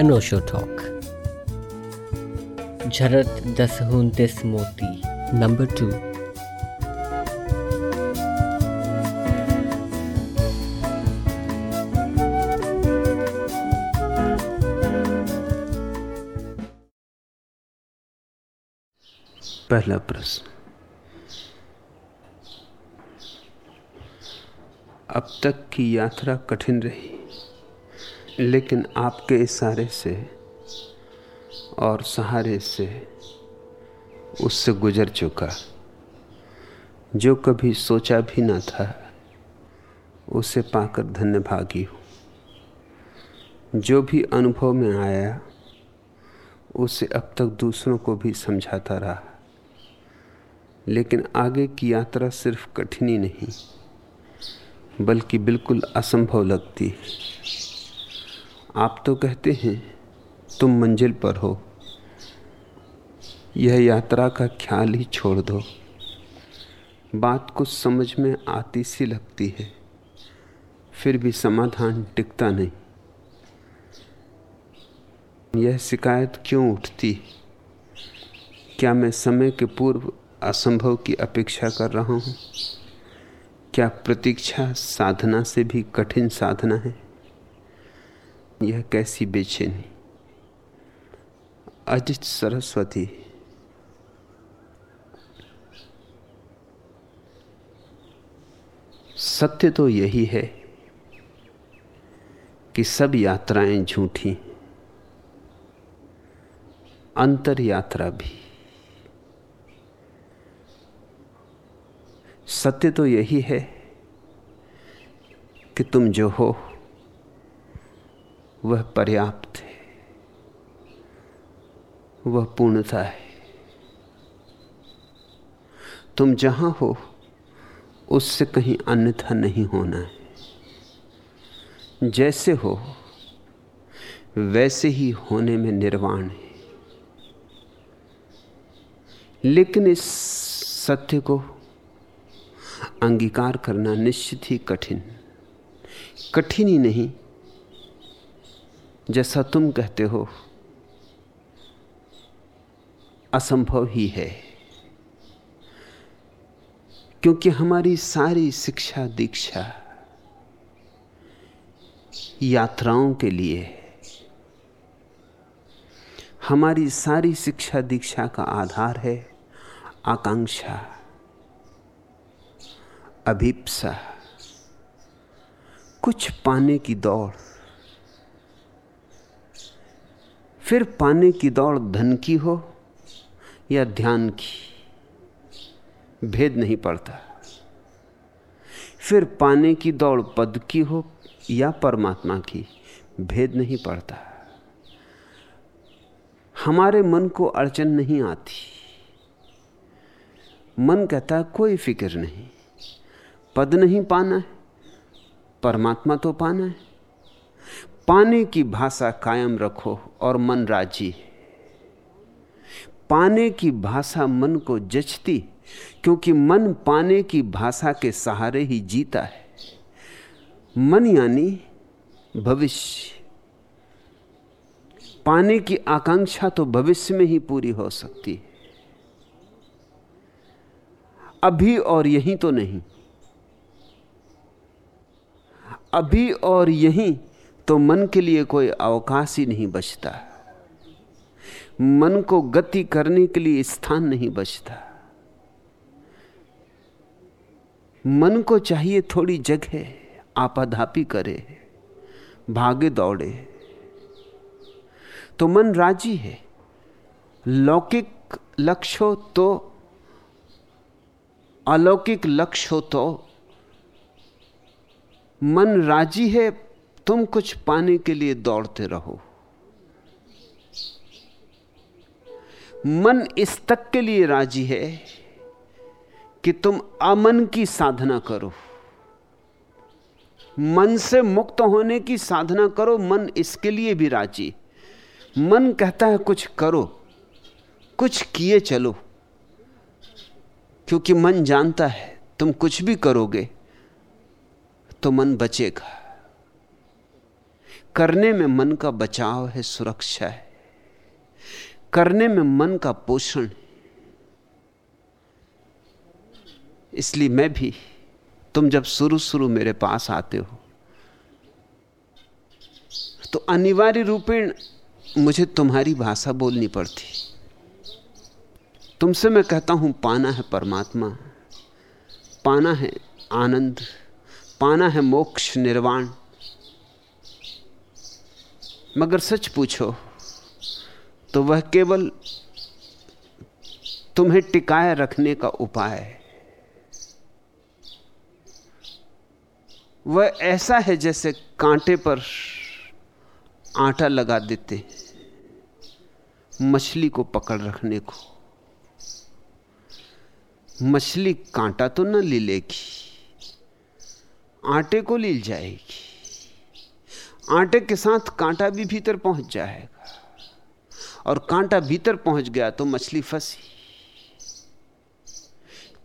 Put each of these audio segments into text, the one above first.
अनोशो talk झरत दस उनतीस मोती नंबर टू पहला प्रश्न। अब तक की यात्रा कठिन रही। लेकिन आपके इशारे से और सहारे से उससे गुजर चुका। जो कभी सोचा भी ना था, उसे पाकर धन्य भागी हूँ। जो भी अनुभव में आया, उसे अब तक दूसरों को भी समझाता रहा। लेकिन आगे की यात्रा सिर्फ़ कठिनी नहीं, बल्कि बिल्कुल असंभव लगती। है आप तो कहते हैं, तुम मंजिल पर हो। यह यात्रा का ख्याल ही छोड़ दो। बात कुछ समझ में आती सी लगती है, फिर भी समाधान टिकता नहीं। यह शिकायत क्यों उठती? क्या मैं समय के पूर्व असंभव की अपेक्षा कर रहा हूँ? क्या प्रतीक्षा साधना से भी कठिन साधना है? यह कैसी बेचैनी। अजित सरस्वती। सत्य तो यही है कि सब यात्राएँ झूठी। अंतर यात्रा भी। सत्य तो यही है कि तुम जो हो। वह पर्याप्त है। वह पूर्णता है। तुम जहाँ हो, उससे कहीं अन्यथा नहीं होना है। जैसे हो, वैसे ही होने में निर्वाण है। लेकिन इस सत्य को अंगीकार करना निश्चित ही कठिन कठिन ही नहीं जैसा तुम कहते हो, असंभव ही है। क्योंकि हमारी सारी शिक्षा दीक्षा यात्राओं के लिए, हमारी सारी शिक्षा दीक्षा का आधार है आकांक्षा, अभिप्सा। कुछ पाने की दौड़ फिर पाने की दौड़ धन की हो या ध्यान की? भेद नहीं पड़ता। फिर पाने की दौड़ पद की हो या परमात्मा की? भेद नहीं पड़ता। हमारे मन को अड़चन नहीं आती। मन कहता है, कोई फ़िक्र नहीं। पद नहीं पाना है, परमात्मा तो पाना है। पाने की भाषा कायम रखो और मन राज़ी। पाने की भाषा मन को जचती, क्योंकि मन पाने की भाषा के सहारे ही जीता है। मन यानी भविष्य। पाने की आकांक्षा तो भविष्य में ही पूरी हो सकती है। अभी और यहीं तो नहीं। अभी और यहीं तो मन के लिए कोई अवकाश ही नहीं बचता। मन को गति करने के लिए स्थान नहीं बचता। मन को चाहिए थोड़ी जगह, आपाधापी करे, भागे दौड़े। तो मन राज़ी है। लौकिक लक्ष्य हो तो अलौकिक लक्ष्य हो तो मन राज़ी है तुम कुछ पाने के लिए दौड़ते रहो। मन इस तक के लिए राज़ी है कि तुम अमन की साधना करो। मन से मुक्त होने की साधना करो, मन इसके लिए भी राज़ी। मन कहता है, कुछ करो, कुछ किए चलो। क्योंकि मन जानता है, तुम कुछ भी करोगे तो मन बचेगा। करने में मन का बचाव है, सुरक्षा है। करने में मन का पोषण है। इसलिए मैं भी, तुम जब शुरू शुरू मेरे पास आते हो तो अनिवार्य रूपेण मुझे तुम्हारी भाषा बोलनी पड़ती। तुमसे मैं कहता हूँ, पाना है परमात्मा, पाना है आनंद, पाना है मोक्ष, निर्वाण। मगर सच पूछो तो वह केवल तुम्हें टिकाए रखने का उपाय है। वह ऐसा है जैसे कांटे पर आटा लगा देते, मछली को पकड़ रखने को। मछली कांटा तो न ले लेगी, आटे को लील जाएगी। आटे के साथ कांटा भी भीतर पहुँच जाएगा। और कांटा भीतर पहुँच गया तो मछली फंसी।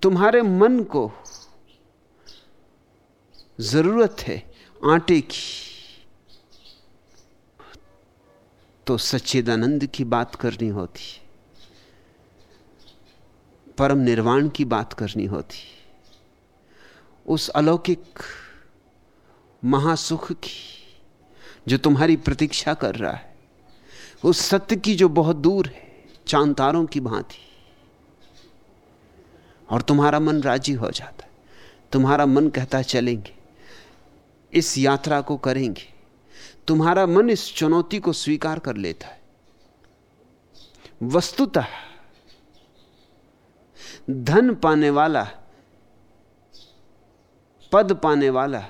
तुम्हारे मन को ज़रूरत है आटे की। तो सच्चिदानंद की बात करनी होती। परम निर्वाण की बात करनी होती। उस अलौकिक महासुख की जो तुम्हारी प्रतीक्षा कर रहा है उस सत्य की जो बहुत दूर है, चाँद तारों की भांति। और तुम्हारा मन राज़ी हो जाता है। तुम्हारा मन कहता है, चलेंगे। इस यात्रा को करेंगे। तुम्हारा मन इस चुनौती को स्वीकार कर लेता है। वस्तुतः धन पाने वाला, पद पाने वाला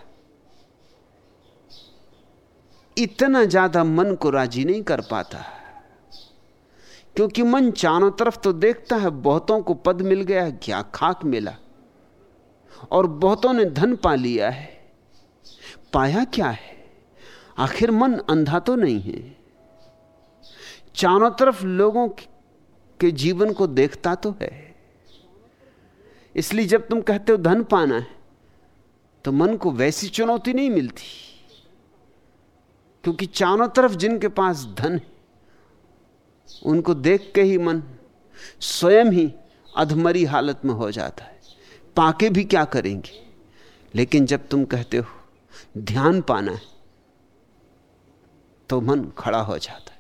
इतना ज़्यादा मन को राज़ी नहीं कर पाता क्योंकि मन चारों तरफ़ तो देखता है, बहुतों को पद मिल गया क्या खाक मिला। और बहुतों ने धन पा लिया है। पाया क्या है? आखिर मन अंधा तो नहीं है। चारों तरफ़ लोगों के जीवन को देखता तो है। इसलिए जब तुम कहते हो धन पाना है तो मन को वैसी चुनौती नहीं मिलती। क्योंकि चारों तरफ़ जिनके पास धन है, उनको देख के ही मन स्वयं ही अधमरी हालत में हो जाता है। पाके भी क्या करेंगे? लेकिन जब तुम कहते हो, ध्यान पाना है तो मन खड़ा हो जाता है।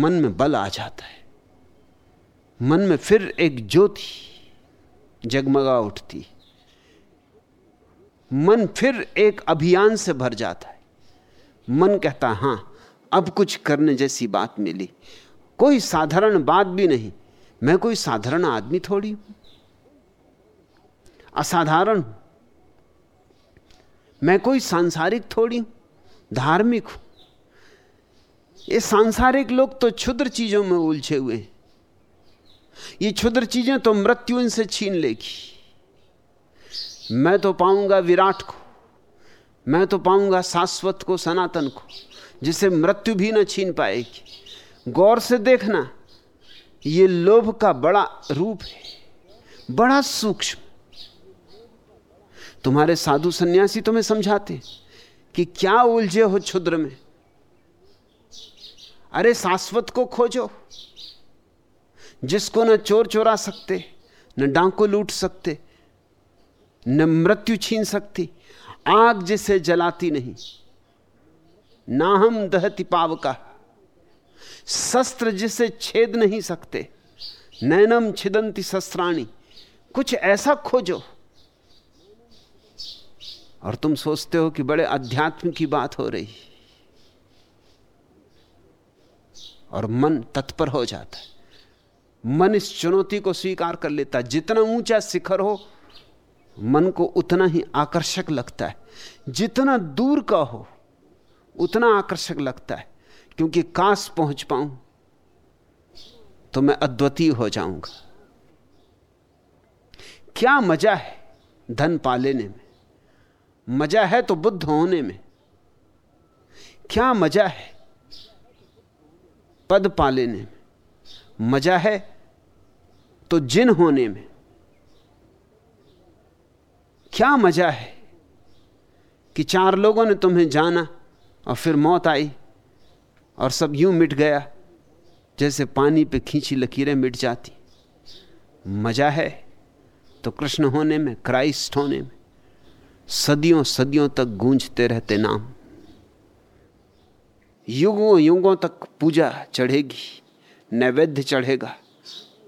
मन में बल आ जाता है। मन में फिर एक ज्योति जगमगा उठती मन फिर एक अभियान से भर जाता है। मन कहता हाँ अब कुछ करने जैसी बात मिली। कोई साधारण बात भी नहीं। मैं कोई साधारण आदमी थोड़ी हूँ। असाधारण। हूँ मैं कोई सांसारिक थोड़ी हूँ। धार्मिक हूँ। ये सांसारिक लोग तो क्षुद्र चीज़ों में उलझे हुए हैं। ये क्षुद्र चीज़ें तो मृत्यु इनसे छीन लेगी। मैं तो पाऊँगा विराट को, मैं तो पाऊँगा शाश्वत को, सनातन को, जिसे मृत्यु भी न छीन पाएगी। गौर से देखना, ये लोभ का बड़ा रूप है, बड़ा सूक्ष्म। तुम्हारे साधु सन्यासी तुम्हें समझाते कि क्या उलझे हो क्षुद्र में। अरे शाश्वत को खोजो, जिसको न चोर चोरा सकते, न डांको लूट सकते न मृत्यु छीन सकती, आग जिसे जलाती नहीं। ना हम दहती पाव का, शस्त्र जिसे छेद नहीं सकते। नैनम छिदंती शस्त्राणी, कुछ ऐसा खोजो। और तुम सोचते हो कि बड़े अध्यात्म की बात हो रही। और मन तत्पर हो जाता है। मन इस चुनौती को स्वीकार कर लेता जितना ऊँचा शिखर हो मन को उतना ही आकर्षक लगता है। जितना दूर का हो, उतना आकर्षक लगता है। क्योंकि काश पहुँच पाऊँ तो मैं अद्वितीय हो जाऊँगा। क्या मज़ा है धन पा लेने में? मज़ा है तो बुद्ध होने में। क्या मज़ा है पद पा लेने में? मज़ा है तो जिन होने में। क्या मज़ा है कि चार लोगों ने तुम्हें जाना और फिर मौत आई और सब यूँ मिट गया जैसे पानी पे खींची लकीरें मिट जाती। मज़ा है तो कृष्ण होने में, क्राइस्ट होने में, सदियों सदियों तक गूंजते रहते नाम। युगों युगों तक पूजा चढ़ेगी, नैवेद्य चढ़ेगा,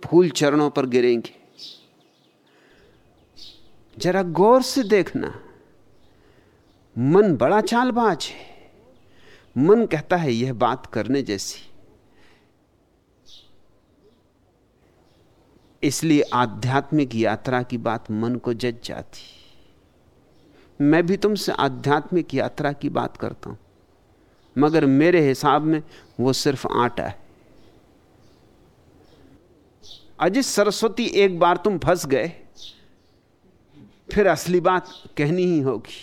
फूल चरणों पर गिरेंगे। जरा गौर से देखना। मन बड़ा चालबाज है। मन कहता है, यह बात करने जैसी। इसलिए आध्यात्मिक यात्रा की बात मन को जज जाती। मैं भी तुमसे आध्यात्मिक यात्रा की बात करता हूँ, मगर मेरे हिसाब में वो सिर्फ़ आटा है। अजित सरस्वती, एक बार तुम फंस गए। फिर असली बात कहनी ही होगी।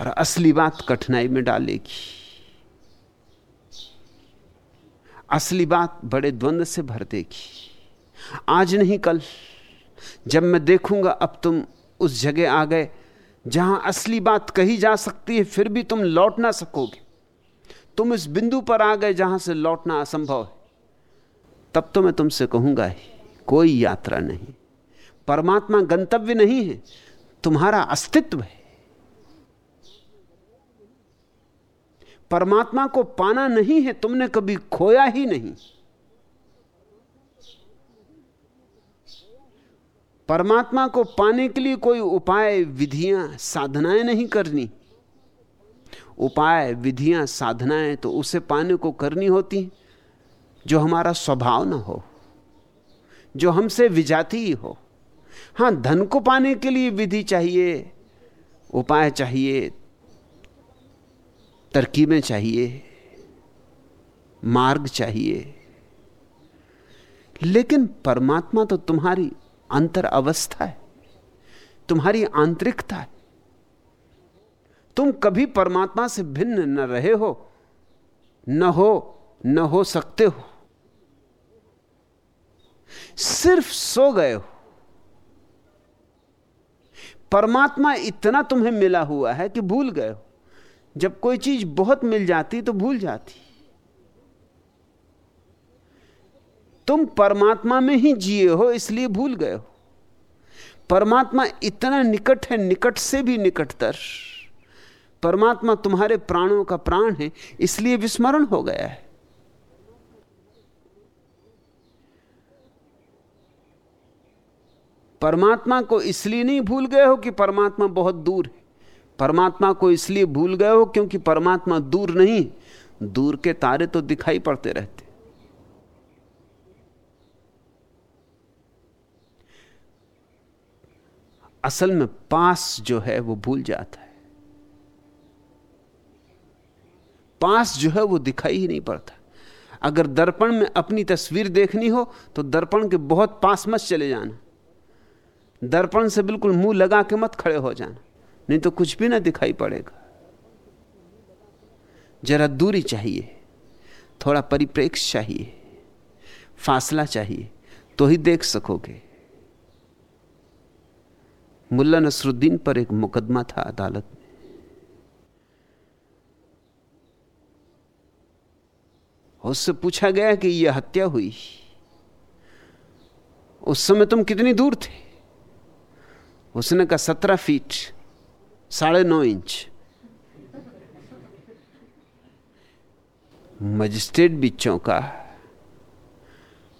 और असली बात कठिनाई में डालेगी। असली बात बड़े द्वंद से भर देगी। आज नहीं कल। जब मैं देखूँगा, अब तुम उस जगह आ गए, जहाँ असली बात कही जा सकती है, फिर भी तुम लौट ना सकोगे। तुम इस बिंदु पर आ गए, जहाँ से लौटना असंभव है। तब तो मैं तुमसे कहूँगा ही, कोई यात्रा नहीं। परमात्मा गंतव्य नहीं है, तुम्हारा अस्तित्व है। परमात्मा को पाना नहीं है, तुमने कभी खोया ही नहीं। परमात्मा को पाने के लिए कोई उपाय, विधियाँ, साधनाएँ नहीं करनी। उपाय, विधियाँ, साधनाएँ तो उसे पाने को करनी होती, जो हमारा स्वभाव ना हो, जो हमसे विजाती हो। हाँ, धन को पाने के लिए विधि चाहिए, उपाय चाहिए, तरकीबें चाहिए, मार्ग चाहिए। लेकिन परमात्मा तो तुम्हारी अंतर अवस्था है, तुम्हारी आंतरिकता है। तुम कभी परमात्मा से भिन्न न रहे हो, न हो न हो सकते हो। सिर्फ़ सो गए हो। परमात्मा इतना तुम्हें मिला हुआ है कि भूल गए हो। जब कोई चीज़ बहुत मिल जाती तो भूल जाती। तुम परमात्मा में ही जिए हो, इसलिए भूल गए हो। परमात्मा इतना निकट है, निकट से भी निकटतर। परमात्मा तुम्हारे प्राणों का प्राण है, इसलिए विस्मरण हो गया है। परमात्मा को इसलिए नहीं भूल गए हो कि परमात्मा बहुत दूर है। परमात्मा को इसलिए भूल गए हो क्योंकि परमात्मा दूर नहीं, दूर के तारे तो दिखाई पड़ते रहते। असल में पास जो है वो भूल जाता है। पास जो है वो दिखाई ही नहीं पड़ता। अगर दर्पण में अपनी तस्वीर देखनी हो तो दर्पण के बहुत पास मत चले जाना। दर्पण से बिल्कुल मुँह लगा के मत खड़े हो जाना, नहीं तो कुछ भी ना दिखाई पड़ेगा। जरा दूरी चाहिए, थोड़ा परिप्रेक्ष्य चाहिए, फासला चाहिए तो ही देख सकोगे। मुल्ला नसरुद्दीन पर एक मुकदमा था अदालत में। उससे पूछा गया कि यह हत्या हुई। उस समय तुम कितनी दूर थे? उसने कहा, सत्रह फीट साढ़े नौ इंच मजिस्ट्रेट भी चौंका,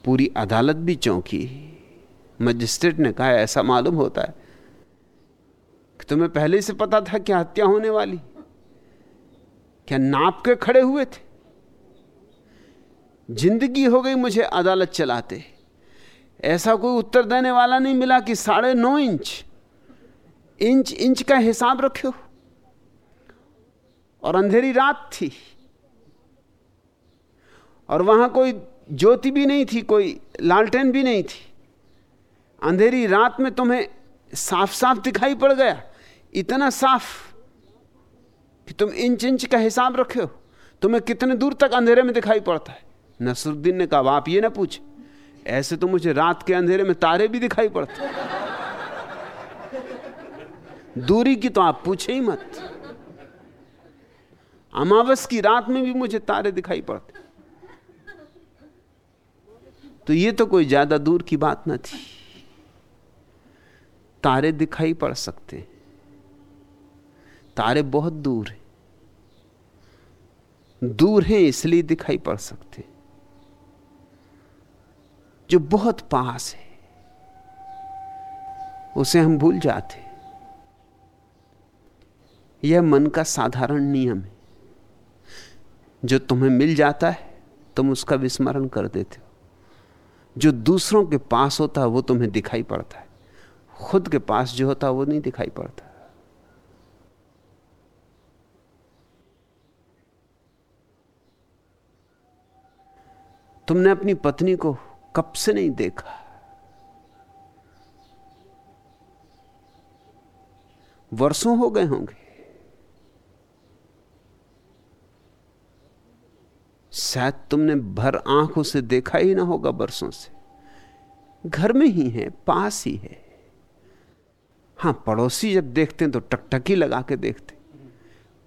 पूरी अदालत भी चौंकी। मजिस्ट्रेट ने कहा, ऐसा मालूम होता है कि तुम्हें पहले से पता था क्या हत्या होने वाली। क्या नाप के खड़े हुए थे? ज़िंदगी हो गई मुझे अदालत चलाते। ऐसा कोई उत्तर देने वाला नहीं मिला कि साढ़े नौ इंच इंच इंच का हिसाब रखो और अंधेरी रात थी। और वहाँ कोई ज्योति भी नहीं थी, कोई लालटेन भी नहीं थी। अंधेरी रात में तुम्हें साफ़ साफ़ दिखाई पड़ गया। इतना साफ़ कि तुम इंच इंच का हिसाब रखे हो तुम्हें कितने दूर तक अंधेरे में दिखाई पड़ता है? नसरुद्दीन ने कहा, आप ये ना पूछ, ऐसे तो मुझे रात के अंधेरे में तारे भी दिखाई पड़ते दूरी की तो आप पूछे ही मत। अमावस की रात में भी मुझे तारे दिखाई पड़ते। तो ये तो कोई ज़्यादा दूर की बात ना थी। तारे दिखाई पड़ सकते तारे बहुत दूर हैं। दूर हैं इसलिए दिखाई पड़ सकते जो बहुत पास है, उसे हम भूल जाते यह मन का साधारण नियम है। जो तुम्हें मिल जाता है, तुम उसका विस्मरण कर देते हो। जो दूसरों के पास होता है, वो तुम्हें दिखाई पड़ता है। खुद के पास जो होता है, वो नहीं दिखाई पड़ता। तुमने अपनी पत्नी को कब से नहीं देखा? वर्षों हो गए होंगे। शायद तुमने भर आँखों से देखा ही ना होगा बरसों से। घर में ही है, पास ही है। हाँ, पड़ोसी जब देखते हैं तो टकटकी लगा के देखते।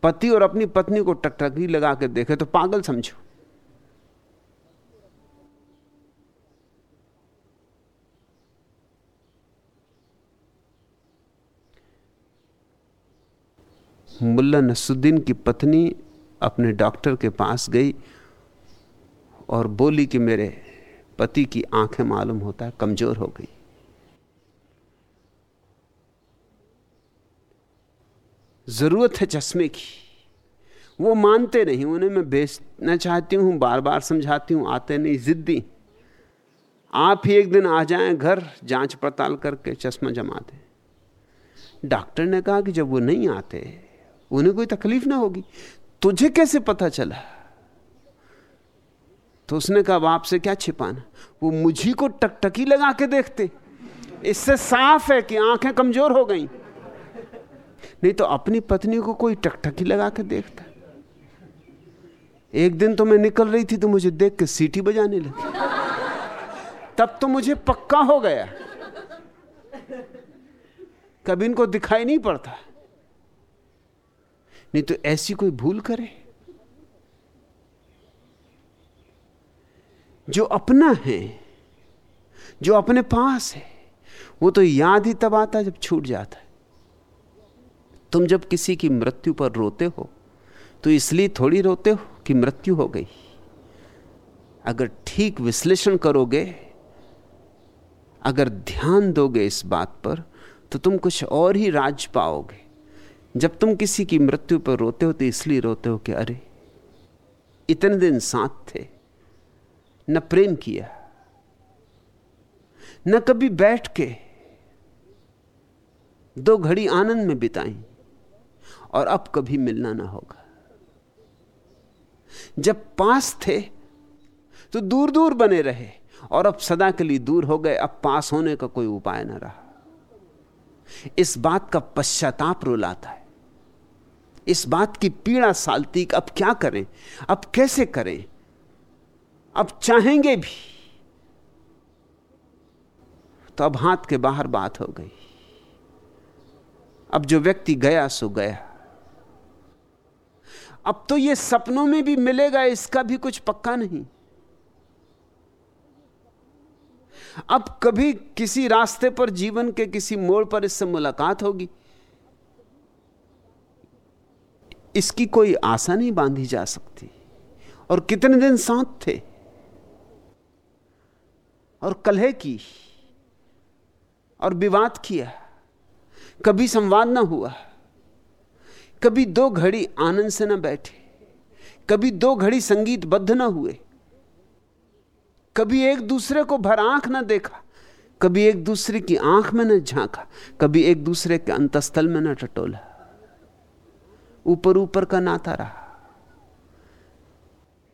पति और अपनी पत्नी को टकटकी लगा के देखे तो पागल समझो। मुल्ला नसुद्दीन की पत्नी अपने डॉक्टर के पास गई और बोली कि मेरे पति की आँखें मालूम होता है, कमज़ोर हो गई। ज़रूरत है चश्मे की। वो मानते नहीं, उन्हें मैं बेचना चाहती हूँ बार बार समझाती हूँ, आते नहीं, जिद्दी। आप ही एक दिन आ जाएँ घर, जाँच पड़ताल करके चश्मा जमा दें। डॉक्टर ने कहा कि जब वो नहीं आते, उन्हें कोई तकलीफ़ ना होगी। तुझे कैसे पता चला? तो उसने कहा बाप से क्या छिपाना? वो मुझी को टकटकी लगा के देखते। इससे साफ़ है कि आँखें कमज़ोर हो गई। नहीं तो अपनी पत्नी को कोई टकटकी लगा के देखता। एक दिन तो मैं निकल रही थी तो मुझे देख के सीटी बजाने लगी। तब तो मुझे पक्का हो गया। कभी इनको दिखाई नहीं पड़ता। नहीं तो ऐसी कोई भूल करे? जो अपना है, जो अपने पास है, वो तो याद ही तब आता जब छूट जाता है। तुम जब किसी की मृत्यु पर रोते हो तो इसलिए थोड़ी रोते हो कि मृत्यु हो गई। अगर ठीक विश्लेषण करोगे, अगर ध्यान दोगे इस बात पर तो तुम कुछ और ही राज पाओगे। जब तुम किसी की मृत्यु पर रोते हो तो इसलिए रोते हो कि अरे, इतने दिन साथ थे न प्रेम किया, न कभी बैठ के दो घड़ी आनंद में बिताई और अब कभी मिलना ना होगा। जब पास थे तो दूर दूर बने रहे और अब सदा के लिए दूर हो गए, अब पास होने का कोई उपाय ना रहा। इस बात का पश्चाताप रुलाता है। इस बात की पीड़ा सालती अब क्या करें? अब कैसे करें? अब चाहेंगे भी। तो अब हाथ के बाहर बात हो गई। अब जो व्यक्ति गया, सो गया। अब तो ये सपनों में भी मिलेगा, इसका भी कुछ पक्का नहीं। अब कभी किसी रास्ते पर, जीवन के किसी मोड़ पर इससे मुलाकात होगी। इसकी कोई आशा नहीं बांधी जा सकती। और कितने दिन साथ थे? और कलह की और विवाद किया। कभी संवाद ना हुआ। कभी दो घड़ी आनंद से ना बैठे। कभी दो घड़ी संगीत बद्ध ना हुए। कभी एक दूसरे को भर आँख ना देखा। कभी एक दूसरे की आँख में न झांका। कभी एक दूसरे के अंतस्थल में न टटोला। ऊपर ऊपर का नाता रहा।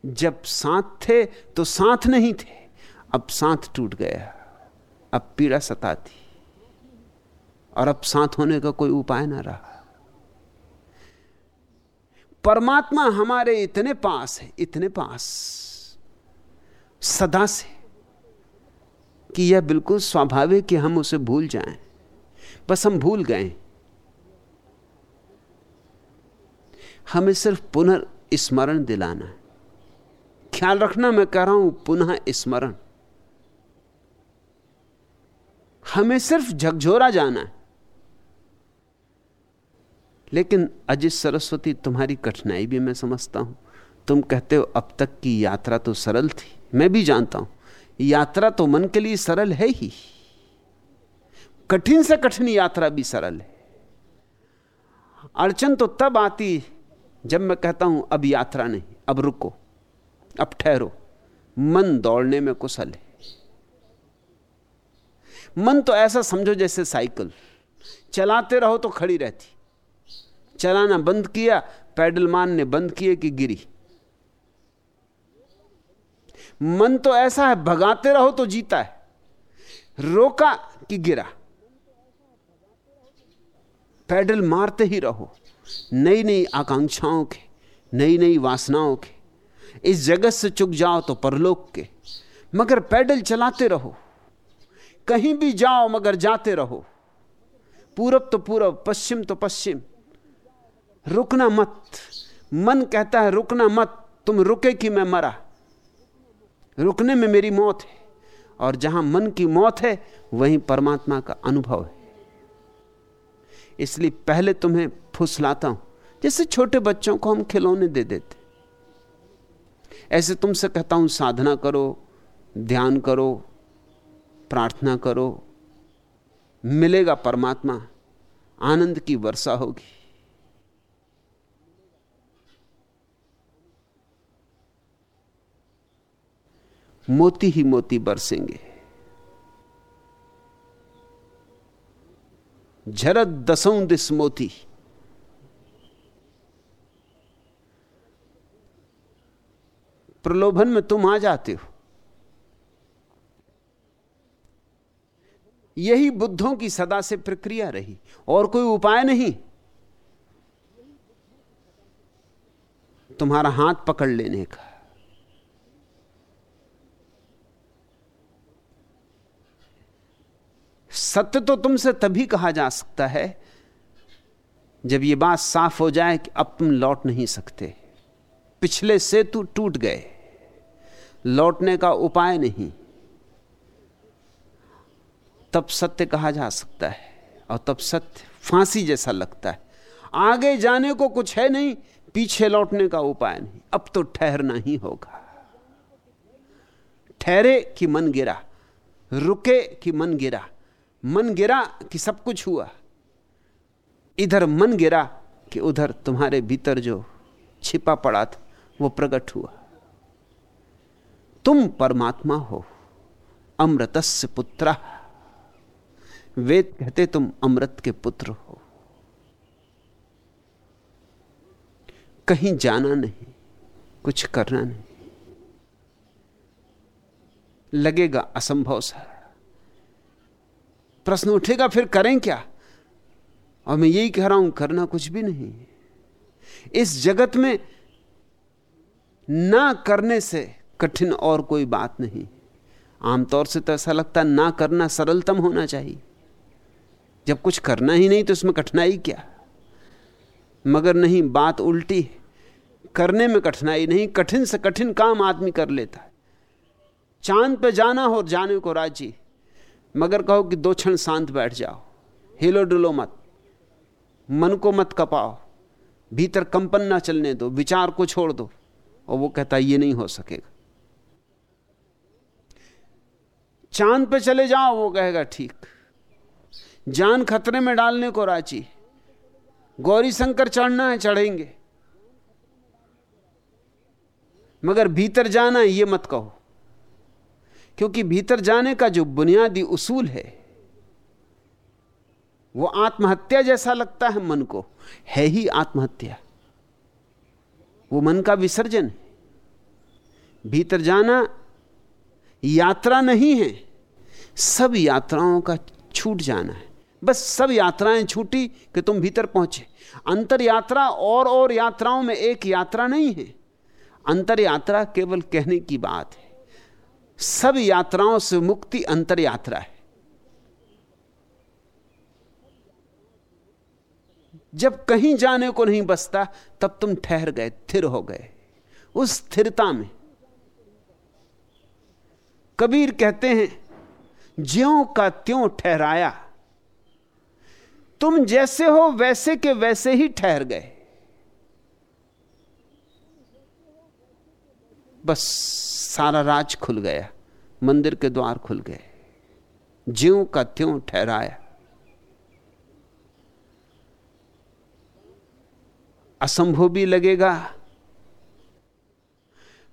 जब साथ थे तो साथ नहीं थे। अब साथ टूट गया, अब पीड़ा सताती और अब साथ होने का कोई उपाय ना रहा। परमात्मा हमारे इतने पास है, इतने पास, सदा से, कि यह बिल्कुल स्वाभाविक कि हम उसे भूल जाएँ। बस हम भूल गए। हमें सिर्फ़ पुनर्स्मरण दिलाना है। ख्याल रखना मैं कह रहा हूँ, पुनः स्मरण। हमें सिर्फ़ झकझोरा जाना है। लेकिन अजित सरस्वती, तुम्हारी कठिनाई भी मैं समझता हूँ। तुम कहते हो, अब तक की यात्रा तो सरल थी। मैं भी जानता हूँ, यात्रा तो मन के लिए सरल है ही। कठिन से कठिन यात्रा भी सरल है। अड़चन तो तब आती जब मैं कहता हूँ, अब यात्रा नहीं, अब रुको, अब ठहरो। मन दौड़ने में कुशल है। मन तो ऐसा समझो जैसे साइकिल। चलाते रहो तो खड़ी रहती। चलाना बंद किया, पैडल मान ने बंद किए कि गिरी। मन तो ऐसा है, भगाते रहो तो जीता है। रोका कि गिरा। पैडल मारते ही रहो। नई नई आकांक्षाओं के नई नई वासनाओं के। इस जगत से चुक जाओ तो परलोक के। मगर पैडल चलाते रहो। कहीं भी जाओ मगर जाते रहो। पूरब तो पूरब, पश्चिम तो पश्चिम। रुकना मत। मन कहता है, रुकना मत। तुम रुके कि मैं मरा? रुकने में मेरी मौत है, और जहाँ मन की मौत है, वहीं परमात्मा का अनुभव है। इसलिए पहले तुम्हें फुसलाता हूँ। जैसे छोटे बच्चों को हम खिलौने दे देते। ऐसे तुमसे कहता हूँ, साधना करो, ध्यान करो प्रार्थना करो, मिलेगा परमात्मा, आनंद की वर्षा होगी। मोती ही मोती बरसेंगे। झरत दसों दिस मोती। प्रलोभन में तुम आ जाते हो। यही बुद्धों की सदा से प्रक्रिया रही, और कोई उपाय नहीं। तुम्हारा हाथ पकड़ लेने का। सत्य तो तुमसे तभी कहा जा सकता है, जब यह बात साफ़ हो जाए कि अब तुम लौट नहीं सकते। पिछले सेतु टूट गए, लौटने का उपाय नहीं। तब सत्य कहा जा सकता है और तब सत्य फांसी जैसा लगता है। आगे जाने को कुछ है नहीं, पीछे लौटने का उपाय नहीं। अब तो ठहरना ही होगा। ठहरे कि मन गिरा, रुके कि मन गिरा। मन गिरा कि सब कुछ हुआ। इधर मन गिरा कि उधर तुम्हारे भीतर जो छिपा पड़ा था, वो प्रकट हुआ। तुम परमात्मा हो, अमृतस्य पुत्र। वेद कहते तुम अमृत के पुत्र हो। कहीं जाना नहीं, कुछ करना नहीं। लगेगा असंभव सा प्रश्न उठेगा, फिर करें क्या? और मैं यही कह रहा हूँ, करना कुछ भी नहीं। इस जगत में ना करने से कठिन और कोई बात नहीं। आमतौर से तो ऐसा लगता ना करना सरलतम होना चाहिए। जब कुछ करना ही नहीं तो इसमें कठिनाई क्या? मगर नहीं, बात उल्टी करने में कठिनाई नहीं, कठिन से कठिन काम आदमी कर लेता है। चाँद पे जाना हो जाने को राज़ी मगर कहो कि दो क्षण शांत बैठ जाओ। हिलो डुलो मत। मन को मत कपाओ। भीतर कंपन ना चलने दो, विचार को छोड़ दो। और वो कहता ये नहीं हो सकेगा। चाँद पे चले जाओ, वो कहेगा, ठीक। जान खतरे में डालने को राज़ी। गौरी शंकर चढ़ना है, चढ़ेंगे। मगर भीतर जाना है, ये मत कहो। क्योंकि भीतर जाने का जो बुनियादी उसूल है, वो आत्महत्या जैसा लगता है मन को। है ही आत्महत्या। वो मन का विसर्जन है। भीतर जाना यात्रा नहीं है, सब यात्राओं का छूट जाना है। बस सब यात्राएँ छूटी कि तुम भीतर पहुँचे। अंतर यात्रा और और यात्राओं में एक यात्रा नहीं है। अंतर यात्रा केवल कहने की बात है। सब यात्राओं से मुक्ति अंतर यात्रा है। जब कहीं जाने को नहीं बसता, तब तुम ठहर गए थिर हो गए। उस स्थिरता में। कबीर कहते हैं, ज्यो का त्यों ठहराया तुम जैसे हो वैसे के वैसे ही ठहर गए। बस सारा राज खुल गया, मंदिर के द्वार खुल गए, ज्यो का त्यों ठहराया। असंभव भी लगेगा,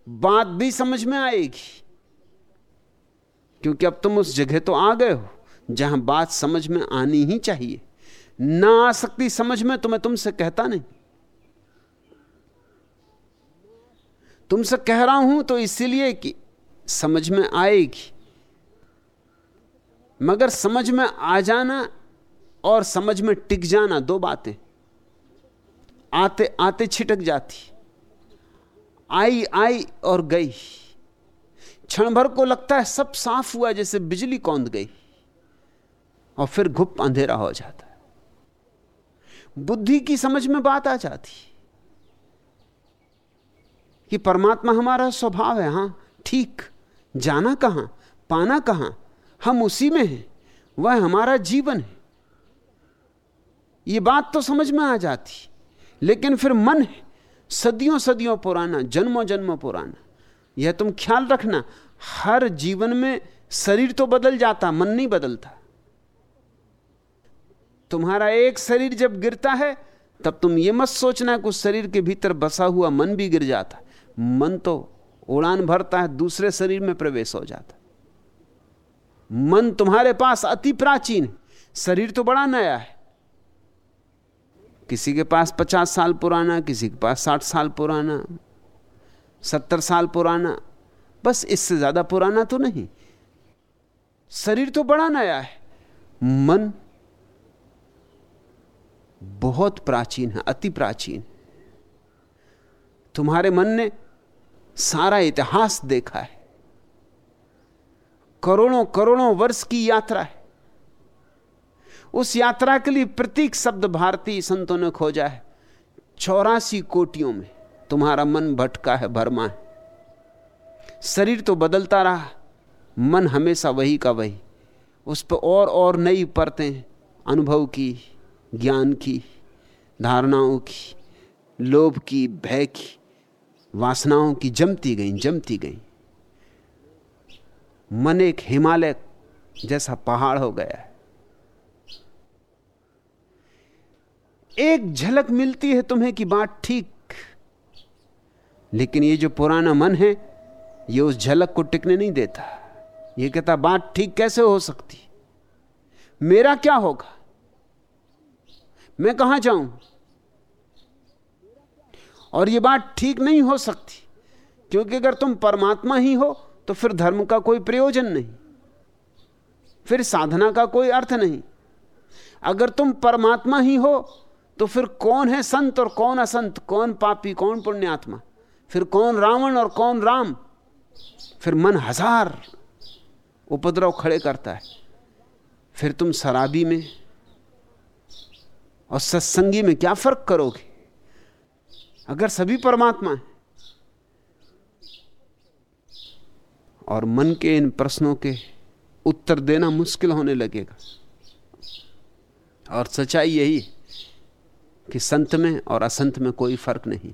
बात भी समझ में आएगी, क्योंकि अब तुम उस जगह तो आ गए हो, जहाँ बात समझ में आनी ही चाहिए। ना आ सकती समझ में तो मैं तुमसे कहता नहीं। तुमसे कह रहा हूँ तो इसीलिए कि समझ में आएगी। मगर समझ में आ जाना और समझ में टिक जाना दो बातें। आते आते छिटक जाती। आई आई और गई। क्षण भर को लगता है सब साफ़ हुआ जैसे बिजली कौंद गई। और फिर घुप अंधेरा हो जाता है। बुद्धि की समझ में बात आ जाती। कि परमात्मा हमारा स्वभाव है, हाँ, ठीक, जाना कहाँ, पाना कहाँ, हम उसी में हैं, वह हमारा जीवन है। यह बात तो समझ में आ जाती, लेकिन फिर मन है सदियों सदियों पुराना जन्मों जन्मों पुराना। यह तुम ख्याल रखना, हर जीवन में शरीर तो बदल जाता, मन नहीं बदलता। तुम्हारा एक शरीर जब गिरता है, तब तुम ये मत सोचना कि उस शरीर के भीतर बसा हुआ मन भी गिर जाता मन तो उड़ान भरता है, दूसरे शरीर में प्रवेश हो जाता मन तुम्हारे पास अति प्राचीन है। शरीर तो बड़ा नया है। किसी के पास पचास साल पुराना, किसी के पास साठ साल पुराना, सत्तर साल पुराना, बस इससे ज़्यादा पुराना तो नहीं। शरीर तो बड़ा नया है। मन बहुत प्राचीन है, अति प्राचीन। तुम्हारे मन ने सारा इतिहास देखा है। करोड़ों करोड़ों वर्ष की यात्रा है। उस यात्रा के लिए प्रतीक शब्द भारतीय संतों ने खोजा है। चौरासी कोटियों में तुम्हारा मन भटका है, भरमा है। शरीर तो बदलता रहा, मन हमेशा वही का वही। उस पर और और नई परतें अनुभव की। ज्ञान की, धारणाओं की, लोभ की, भय की, वासनाओं की जमती गई जमती गई। मन एक हिमालय जैसा पहाड़ हो गया है। एक झलक मिलती है तुम्हें कि बात ठीक, लेकिन ये जो पुराना मन है, ये उस झलक को टिकने नहीं देता। ये कहता, बात ठीक कैसे हो सकती? मेरा क्या होगा? मैं कहाँ जाऊँ? और ये बात ठीक नहीं हो सकती, क्योंकि अगर तुम परमात्मा ही हो तो फिर धर्म का कोई प्रयोजन नहीं, फिर साधना का कोई अर्थ नहीं। अगर तुम परमात्मा ही हो तो फिर कौन है संत और कौन असंत? कौन पापी, कौन पुण्यात्मा? फिर कौन रावण और कौन राम? फिर मन हज़ार उपद्रव खड़े करता है। फिर तुम शराबी में और सत्संगी में क्या फ़र्क करोगे? अगर सभी परमात्मा है, और मन के इन प्रश्नों के उत्तर देना मुश्किल होने लगेगा। और सच्चाई यही कि संत में और असंत में कोई फ़र्क नहीं।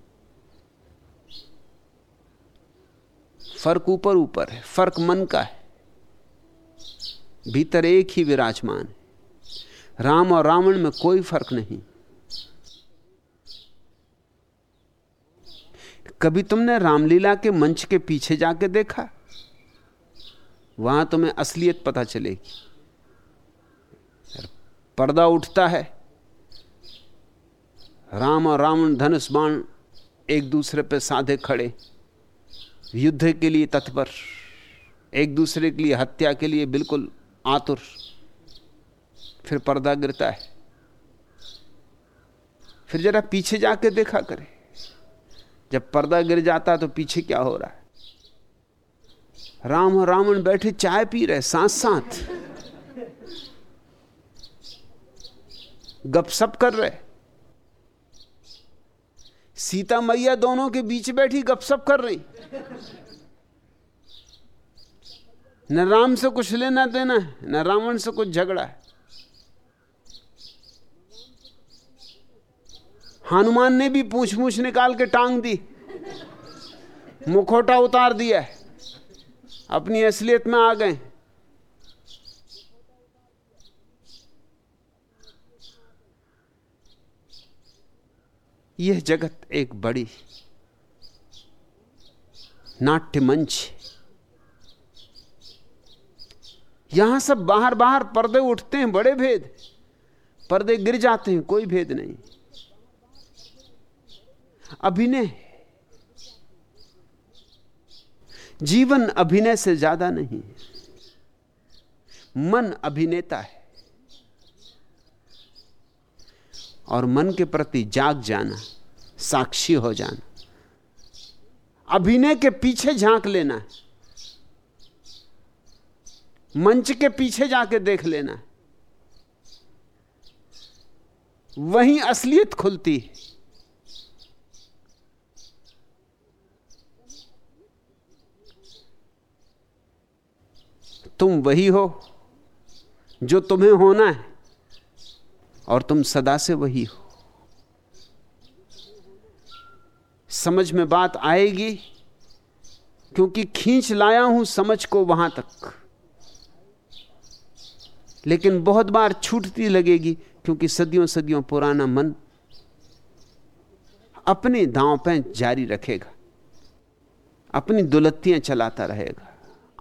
फ़र्क ऊपर ऊपर है, फ़र्क मन का है। भीतर एक ही विराजमान है। राम और रावण में कोई फ़र्क नहीं। कभी तुमने रामलीला के मंच के पीछे जाके देखा? वहाँ तुम्हें असलियत पता चलेगी। पर्दा उठता है। राम और रावण धनुष बाण एक दूसरे पर साधे खड़े। युद्ध के लिए तत्पर, एक दूसरे के लिए हत्या के लिए बिल्कुल आतुर। फिर पर्दा गिरता है। फिर जरा पीछे जाके देखा करे। जब पर्दा गिर जाता है तो पीछे क्या हो रहा है? राम और रावण बैठे, चाय पी रहे साथ साथ गपशप कर रहे। सीता मैया दोनों के बीच बैठी गपशप कर रही। न राम से कुछ लेना देना है, न रावण से कुछ झगड़ा है। हनुमान ने भी पूछ पूछ निकाल के टांग दी। मुखोटा उतार दिया है। अपनी असलियत में आ गए। यह जगत एक बड़ी नाट्य मंच यहाँ सब बाहर बाहर पर्दे उठते हैं, बड़े भेद। पर्दे गिर जाते हैं, कोई भेद नहीं। अभिनय। जीवन अभिनय से ज़्यादा नहीं मन अभिनेता है। और मन के प्रति जाग जाना, साक्षी हो जाना, अभिनय के पीछे झाँक लेना है मंच के पीछे जाके देख लेना है वहीं असलियत खुलती है। तुम वही हो जो तुम्हें होना है, और तुम सदा से वही हो। समझ में बात आएगी, क्योंकि खींच लाया हूँ समझ को वहाँ तक। लेकिन बहुत बार छूटती लगेगी, क्योंकि सदियों सदियों पुराना मन अपने दांव पे जारी रखेगा, अपनी दुलत्तियाँ चलाता रहेगा।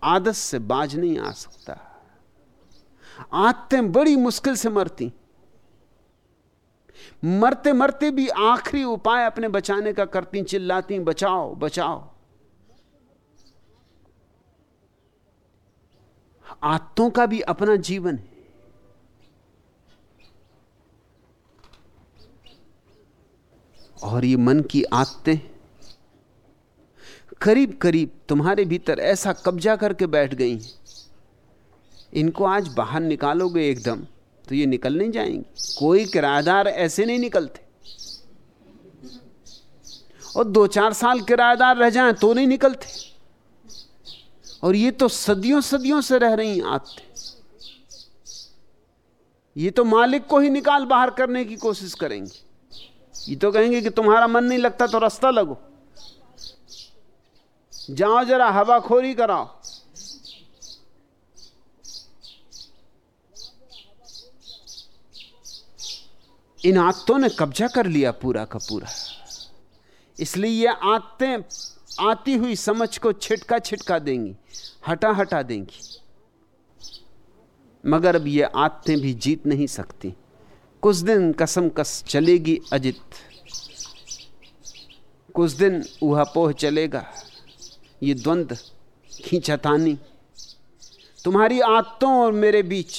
आदत से बाज नहीं आ सकता। आदतें बड़ी मुश्किल से मरती। मरते मरते भी आखिरी उपाय अपने बचाने का करती, चिल्लाती, बचाओ बचाओ। आत्तों का भी अपना जीवन है। और ये मन की आदतें करीब करीब तुम्हारे भीतर ऐसा कब्जा करके बैठ गई इनको आज बाहर निकालोगे एकदम तो ये निकल नहीं जाएँगे। कोई किराएदार ऐसे नहीं निकलते। और दो चार साल किराएदार रह जाएँ तो नहीं निकलते। और ये तो सदियों सदियों से रह रही आते ये तो मालिक को ही निकाल बाहर करने की कोशिश करेंगे। ये तो कहेंगे कि तुम्हारा मन नहीं लगता तो रास्ता लगो। जाओ जरा हवाखोरी कराओ। इन आत्तों ने कब्जा कर लिया पूरा का पूरा। इसलिए ये आत्तें आती हुई समझ को छिटका छिटका देंगी, हटा हटा देंगी। मगर अब ये आत्तें भी जीत नहीं सकती। कुछ दिन कसम कस चलेगी अजित। कुछ दिन वह पोह चलेगा। ये द्वंद खींचतानी तुम्हारी आदतों और मेरे बीच।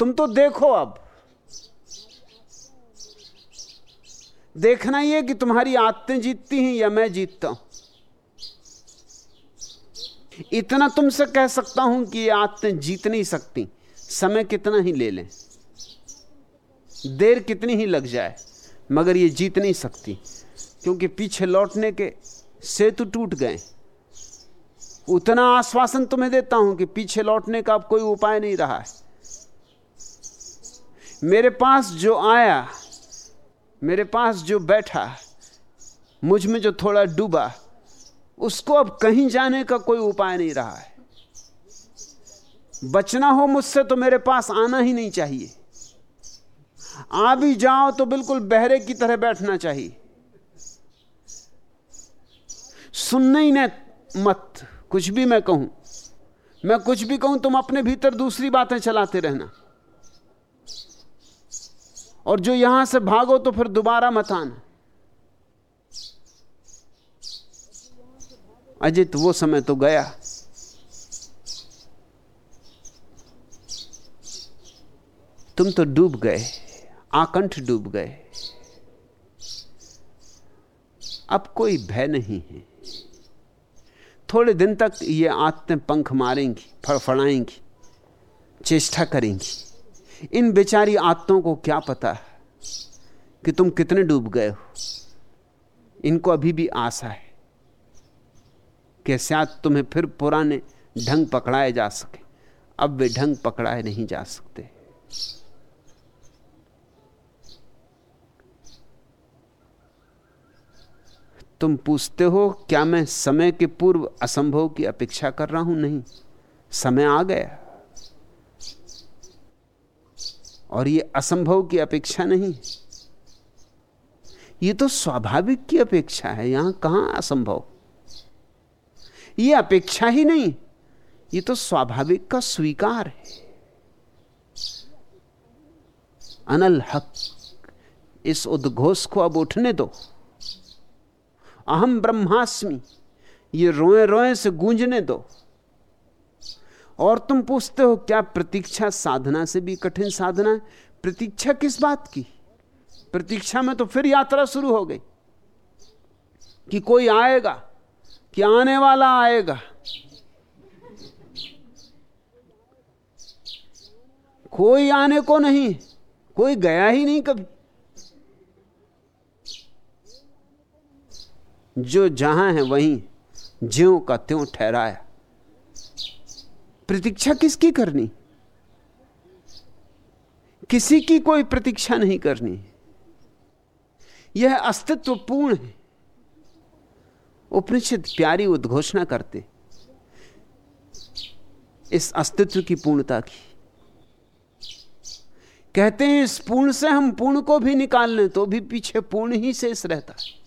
तुम तो देखो अब। देखना यह कि तुम्हारी आदतें जीतती हैं या मैं जीतता हूँ। इतना तुमसे कह सकता हूँ कि ये आदतें जीत नहीं सकती। समय कितना ही ले लें। देर कितनी ही लग जाए, मगर ये जीत नहीं सकती, क्योंकि पीछे लौटने के सेतु टूट गए। उतना आश्वासन तुम्हें देता हूँ कि पीछे लौटने का अब कोई उपाय नहीं रहा है। मेरे पास जो आया, मेरे पास जो बैठा, मुझमें जो थोड़ा डूबा, उसको अब कहीं जाने का कोई उपाय नहीं रहा है। बचना हो मुझसे तो मेरे पास आना ही नहीं चाहिए। आ भी जाओ तो बिल्कुल बहरे की तरह बैठना चाहिए। सुनना ही न मत, कुछ भी मैं कहूँ। मैं कुछ भी कहूँ, तुम अपने भीतर दूसरी बातें चलाते रहना। और जो यहाँ से भागो तो फिर दोबारा मत आना। अजित, वो समय तो गया। तुम तो डूब गए, आकंठ डूब गए। अब कोई भय नहीं है। थोड़े दिन तक ये आत्तें पंख मारेंगी, फड़फड़ाएँगी, चेष्टा करेंगी। इन बेचारी आत्तों को क्या पता है कि तुम कितने डूब गए हो? इनको अभी भी आशा है कि शायद तुम्हें फिर पुराने ढंग पकड़ाए जा सके। अब वे ढंग पकड़ाए नहीं जा सकते। तुम पूछते हो, क्या मैं समय के पूर्व असंभव की अपेक्षा कर रहा हूँ? नहीं। समय आ गया। और ये असंभव की अपेक्षा नहीं। ये तो स्वाभाविक की अपेक्षा है। यहाँ कहाँ असंभव? ये अपेक्षा ही नहीं। ये तो स्वाभाविक का स्वीकार है। अनल हक, इस उद्घोष को अब उठने दो। अहम ब्रह्मास्मि। ये रोए रोए से गूंजने दो। और तुम पूछते हो, क्या प्रतीक्षा साधना से भी कठिन साधना है? प्रतीक्षा किस बात की? प्रतीक्षा में तो फिर यात्रा शुरू हो गई। कि कोई आएगा, कि आने वाला आएगा। कोई आने को नहीं, कोई गया ही नहीं कभी। जो जहाँ है वहीं ज्यो का त्यों ठहराया। प्रतीक्षा किसकी करनी? किसी की कोई प्रतीक्षा नहीं करनी। यह अस्तित्व पूर्ण है। उपनिषद प्यारी उद्घोषणा करते इस अस्तित्व की पूर्णता की। कहते हैं, इस पूर्ण से हम पूर्ण को भी निकाल लें तो भी पीछे पूर्ण ही शेष रहता। है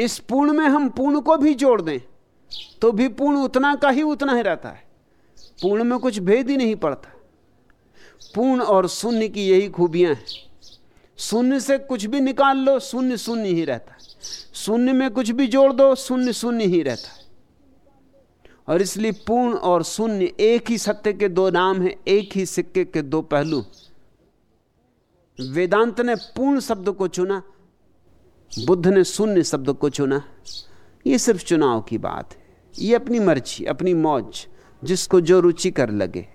इस पूर्ण में हम पूर्ण को भी जोड़ दें तो भी पूर्ण उतना का ही उतना ही रहता है। पूर्ण में कुछ भेद ही नहीं पड़ता। पूर्ण और शून्य की यही खूबियाँ हैं। शून्य से कुछ भी निकाल लो, शून्य शून्य ही रहता है। शून्य में कुछ भी जोड़ दो, शून्य शून्य ही रहता है। और इसलिए पूर्ण और शून्य एक ही सत्य के दो नाम हैं, एक ही सिक्के के दो पहलू। वेदांत ने पूर्ण शब्द को चुना बुद्ध ने शून्य शब्द को चुना। ये सिर्फ़ चुनाव की बात है। ये अपनी मर्ज़ी, अपनी मौज, जिसको जो रुचि कर लगे।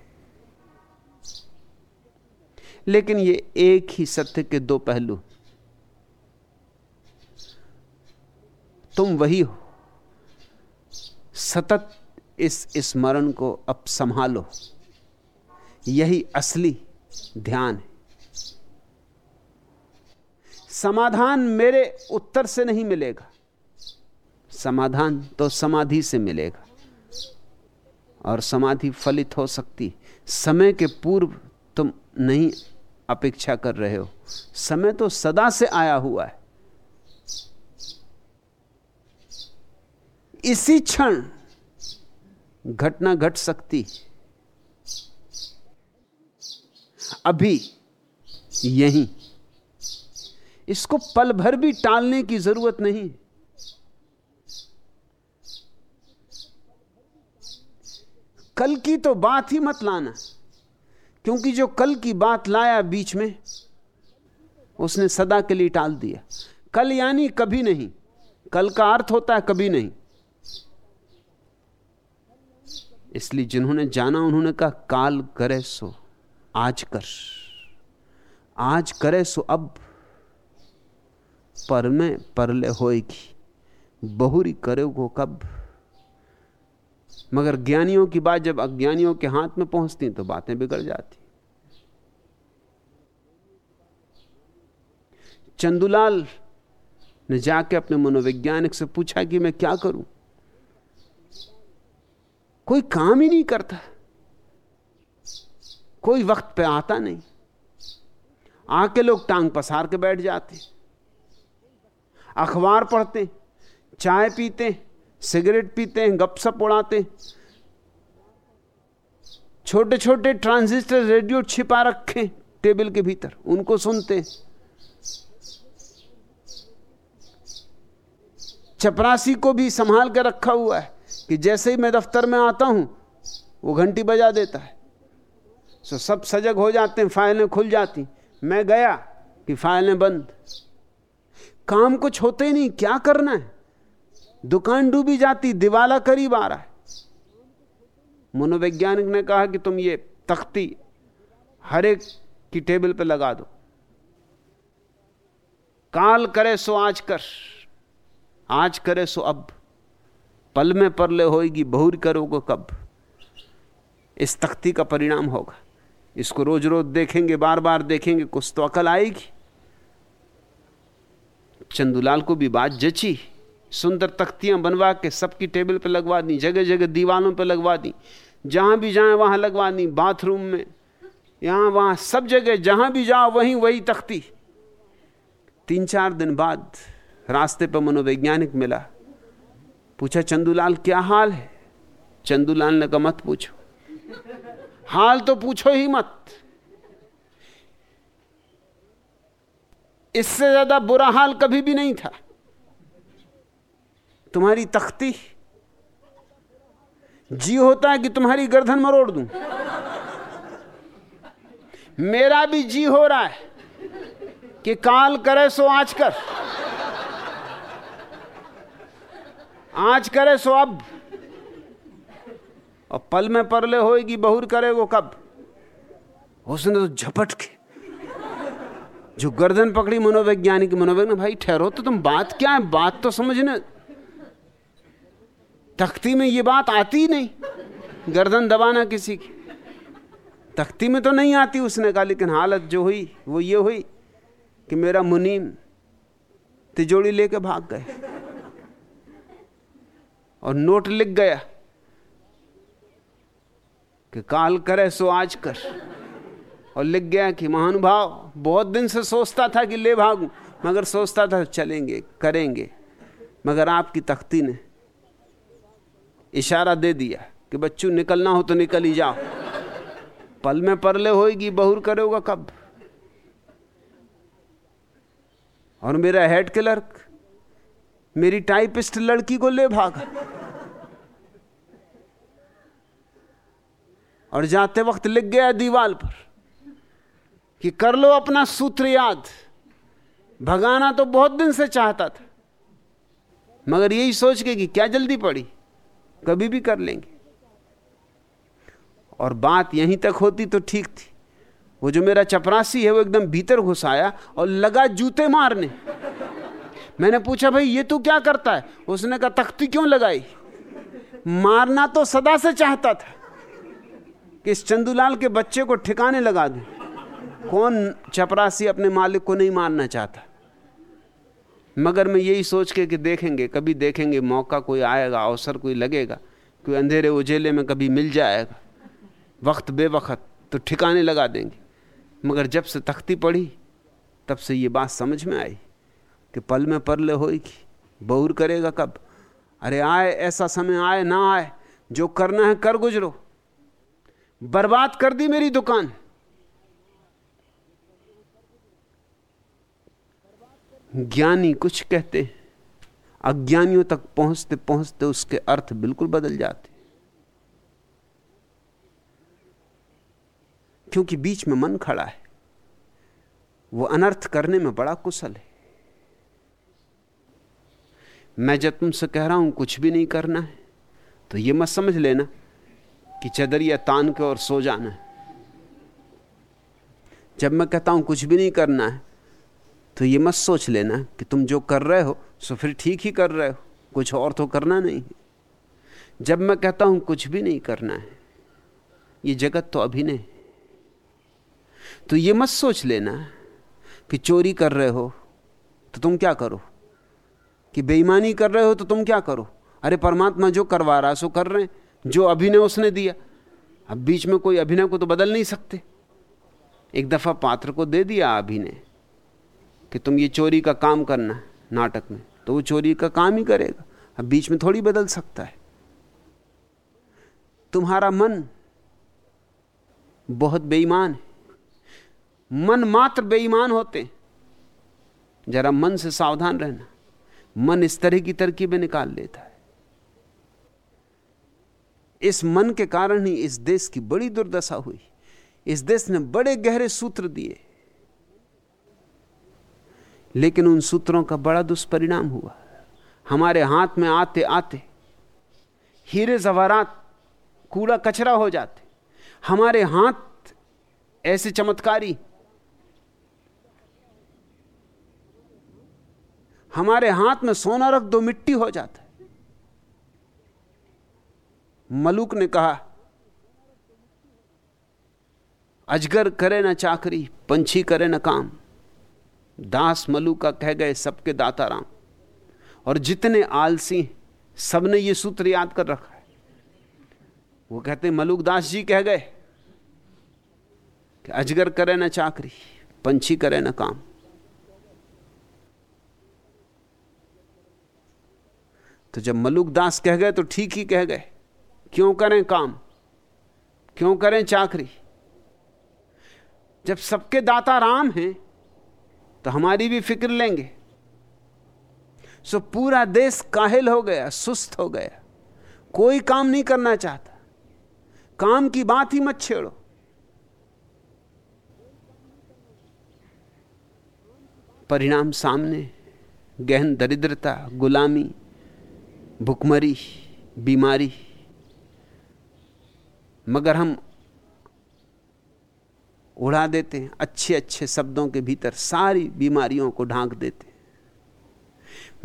लेकिन ये एक ही सत्य के दो पहलू। तुम वही हो। सतत इस स्मरण को अब संभालो। यही असली ध्यान है। समाधान मेरे उत्तर से नहीं मिलेगा। समाधान तो समाधि से मिलेगा। और समाधि फलित हो सकती। समय के पूर्व तुम नहीं अपेक्षा कर रहे हो। समय तो सदा से आया हुआ है। इसी क्षण घटना घट सकती। अभी यहीं इसको पल भर भी टालने की ज़रूरत नहीं। कल की तो बात ही मत लाना, क्योंकि जो कल की बात लाया बीच में, उसने सदा के लिए टाल दिया। कल यानी कभी नहीं, कल का अर्थ होता है कभी नहीं। इसलिए जिन्होंने जाना, उन्होंने कहा, काल करे सो, आज कर, आज करे सो अब। पर में परले होएगी। बहुरी करे को कब? मगर ज्ञानियों की बात जब अज्ञानियों के हाथ में पहुँचती तो बातें बिगड़ जाती। चंदुलाल ने जाके अपने मनोवैज्ञानिक से पूछा कि मैं क्या करूँ? कोई काम ही नहीं करता। कोई वक्त पे आता नहीं। आके लोग टांग पसार के बैठ जाते। अखबार पढ़ते, चाय पीते, सिगरेट पीते हैं गपसप उड़ाते। छोटे छोटे ट्रांजिस्टर रेडियो छिपा रखे, टेबल के भीतर, उनको सुनते। चपरासी को भी संभाल के रखा हुआ है, कि जैसे ही मैं दफ्तर में आता हूँ, वो घंटी बजा देता है। सो सब सजग हो जाते हैं, फाइलें खुल जाती। मैं गया कि फाइलें बंद। काम कुछ होते नहीं, क्या करना है? दुकान डूबी जाती, दिवाला करीब आ रहा है। मनोवैज्ञानिक ने कहा कि तुम ये तख्ती हर एक की टेबल पे लगा दो। काल करे सो आज कर, आज करे सो अब। पल में परले होएगी, बहुर करोगे कब? इस तख्ती का परिणाम होगा। इसको रोज रोज देखेंगे बार बार देखेंगे, कुछ तो अकल आएगी। चंदूलाल को भी बात जची। सुंदर तख्तियाँ बनवा के सबकी टेबल पे लगवा दी जगह जगह दीवालों पे लगवा दी। जहाँ भी जाए, वहाँ लगवा दी, बाथरूम में। यहाँ, वहाँ, सब जगह, जहाँ भी जाओ, वहीं, वही तख्ती। तीन चार दिन बाद रास्ते पर मनोवैज्ञानिक मिला। पूछा, चंदूलाल, क्या हाल है? चंदूलाल ने कहा, मत पूछो। हाल तो पूछो ही मत। इससे ज़्यादा बुरा हाल कभी भी नहीं था। तुम्हारी तख्ती जी होता है कि तुम्हारी गर्दन मरोड़ दूँ? मेरा भी जी हो रहा है कि काल करे सो आज कर। आज करे सो अब। और पल में परले होएगी, बहुर करे वो कब? उसने तो झपट के जो गर्दन पकड़ी मनोवैज्ञानिक मनोवैज्ञानिक भाई ठहरो तो तुम बात क्या है? बात तो समझने तख्ती में ये बात आती ही नहीं। गर्दन दबाना किसी की। तख्ती में तो नहीं आती उसने कहा, लेकिन हालत जो हुई, वो ये हुई कि मेरा मुनीम तिजोड़ी लेके भाग गए और नोट लिख गया कि काल करे सो आज कर। और लिख गया कि महानुभाव, बहुत दिन से सोचता था कि ले भागूं, मगर सोचता था चलेंगे, करेंगे, मगर आपकी तख्ती ने इशारा दे दिया कि बच्चों निकलना हो तो निकल ही जाओ। पल में परले होएगी, बहुर करोगा कब? और मेरा हेड क्लर्क, मेरी टाइपिस्ट लड़की को ले भागा। और जाते वक्त लिख गया दीवाल पर कि कर लो अपना सूत्र याद। भगाना तो बहुत दिन से चाहता था, मगर यही सोच के कि क्या जल्दी पड़ी, कभी भी कर लेंगे। और बात यहीं तक होती तो ठीक थी। वो जो मेरा चपरासी है, वो एकदम भीतर घुस आया और लगा जूते मारने। मैंने पूछा, भाई, ये तू क्या करता है? उसने कहा, तख्ती क्यों लगाई? मारना तो सदा से चाहता था कि इस चंदूलाल के बच्चे को ठिकाने लगा दूँ। कौन चपरासी अपने मालिक को नहीं मानना चाहता? मगर मैं यही सोच के कि देखेंगे, कभी देखेंगे, मौका कोई आएगा, अवसर कोई लगेगा, कोई अंधेरे उजेले में कभी मिल जाएगा। वक्त बेवक्त तो ठिकाने लगा देंगे। मगर जब से तख्ती पड़ी, तब से ये बात समझ में आई कि पल में परले होगी बहुर करेगा कब? अरे आए, ऐसा समय आए, ना आए, जो करना है कर गुजरो। बर्बाद कर दी मेरी दुकान। ज्ञानी कुछ कहते हैं। अज्ञानियों तक पहुँचते पहुँचते उसके अर्थ बिल्कुल बदल जाते। क्योंकि बीच में मन खड़ा है। वो अनर्थ करने में बड़ा कुशल है। मैं जब तुमसे कह रहा हूँ, कुछ भी नहीं करना है तो ये मत समझ लेना कि चदरिया तान के और सो जाना है। जब मैं कहता हूँ, कुछ भी नहीं करना है तो ये मत सोच लेना कि तुम जो कर रहे हो, सो फिर ठीक ही कर रहे हो। कुछ और तो करना नहीं है। जब मैं कहता हूँ कुछ भी नहीं करना है, ये जगत तो अभिनय तो ये मत सोच लेना कि चोरी कर रहे हो तो तुम क्या करो? कि बेईमानी कर रहे हो तो तुम क्या करो? अरे परमात्मा जो करवा रहा सो कर रहे हैं। जो अभिनय उसने दिया। अब बीच में कोई अभिनय को तो बदल नहीं सकते। एक दफ़ा पात्र को दे दिया अभिनय कि तुम ये चोरी का काम करना है नाटक में तो वो चोरी का काम ही करेगा। अब बीच में थोड़ी बदल सकता है। तुम्हारा मन बहुत बेईमान है। मन मात्र बेईमान होते जरा मन से सावधान रहना। मन इस तरह की तरकीबें निकाल लेता है। इस मन के कारण ही इस देश की बड़ी दुर्दशा हुई। इस देश ने बड़े गहरे सूत्र दिए। लेकिन उन सूत्रों का बड़ा दुष्परिणाम हुआ। हमारे हाथ में आते आते हीरे जवारात कूड़ा कचरा हो जाते। हमारे हाथ ऐसे चमत्कारी। हमारे हाथ में सोना रख दो, मिट्टी हो जाता। है मलुक ने कहा, अजगर करे ना चाकरी, पंछी करे ना काम। दास मलू का कह गए सबके दाता राम। और जितने आलसी सबने ये सूत्र याद कर रखा है। वो कहते, मलुक दास जी कह गए कि अजगर करे ना चाकरी, पंछी करे ना काम। तो जब मलुक दास कह गए तो ठीक ही कह गए, क्यों करें काम? क्यों करें चाकरी? जब सबके दाता राम हैं तो हमारी भी फ़िक्र लेंगे। सो पूरा देश काहिल हो गया, सुस्त हो गया। कोई काम नहीं करना चाहता। काम की बात ही मत छेड़ो। परिणाम सामने, गहन दरिद्रता, गुलामी, भुखमरी, बीमारी। मगर हम उड़ा देते हैं अच्छे अच्छे शब्दों के भीतर सारी बीमारियों को ढांक देते हैं।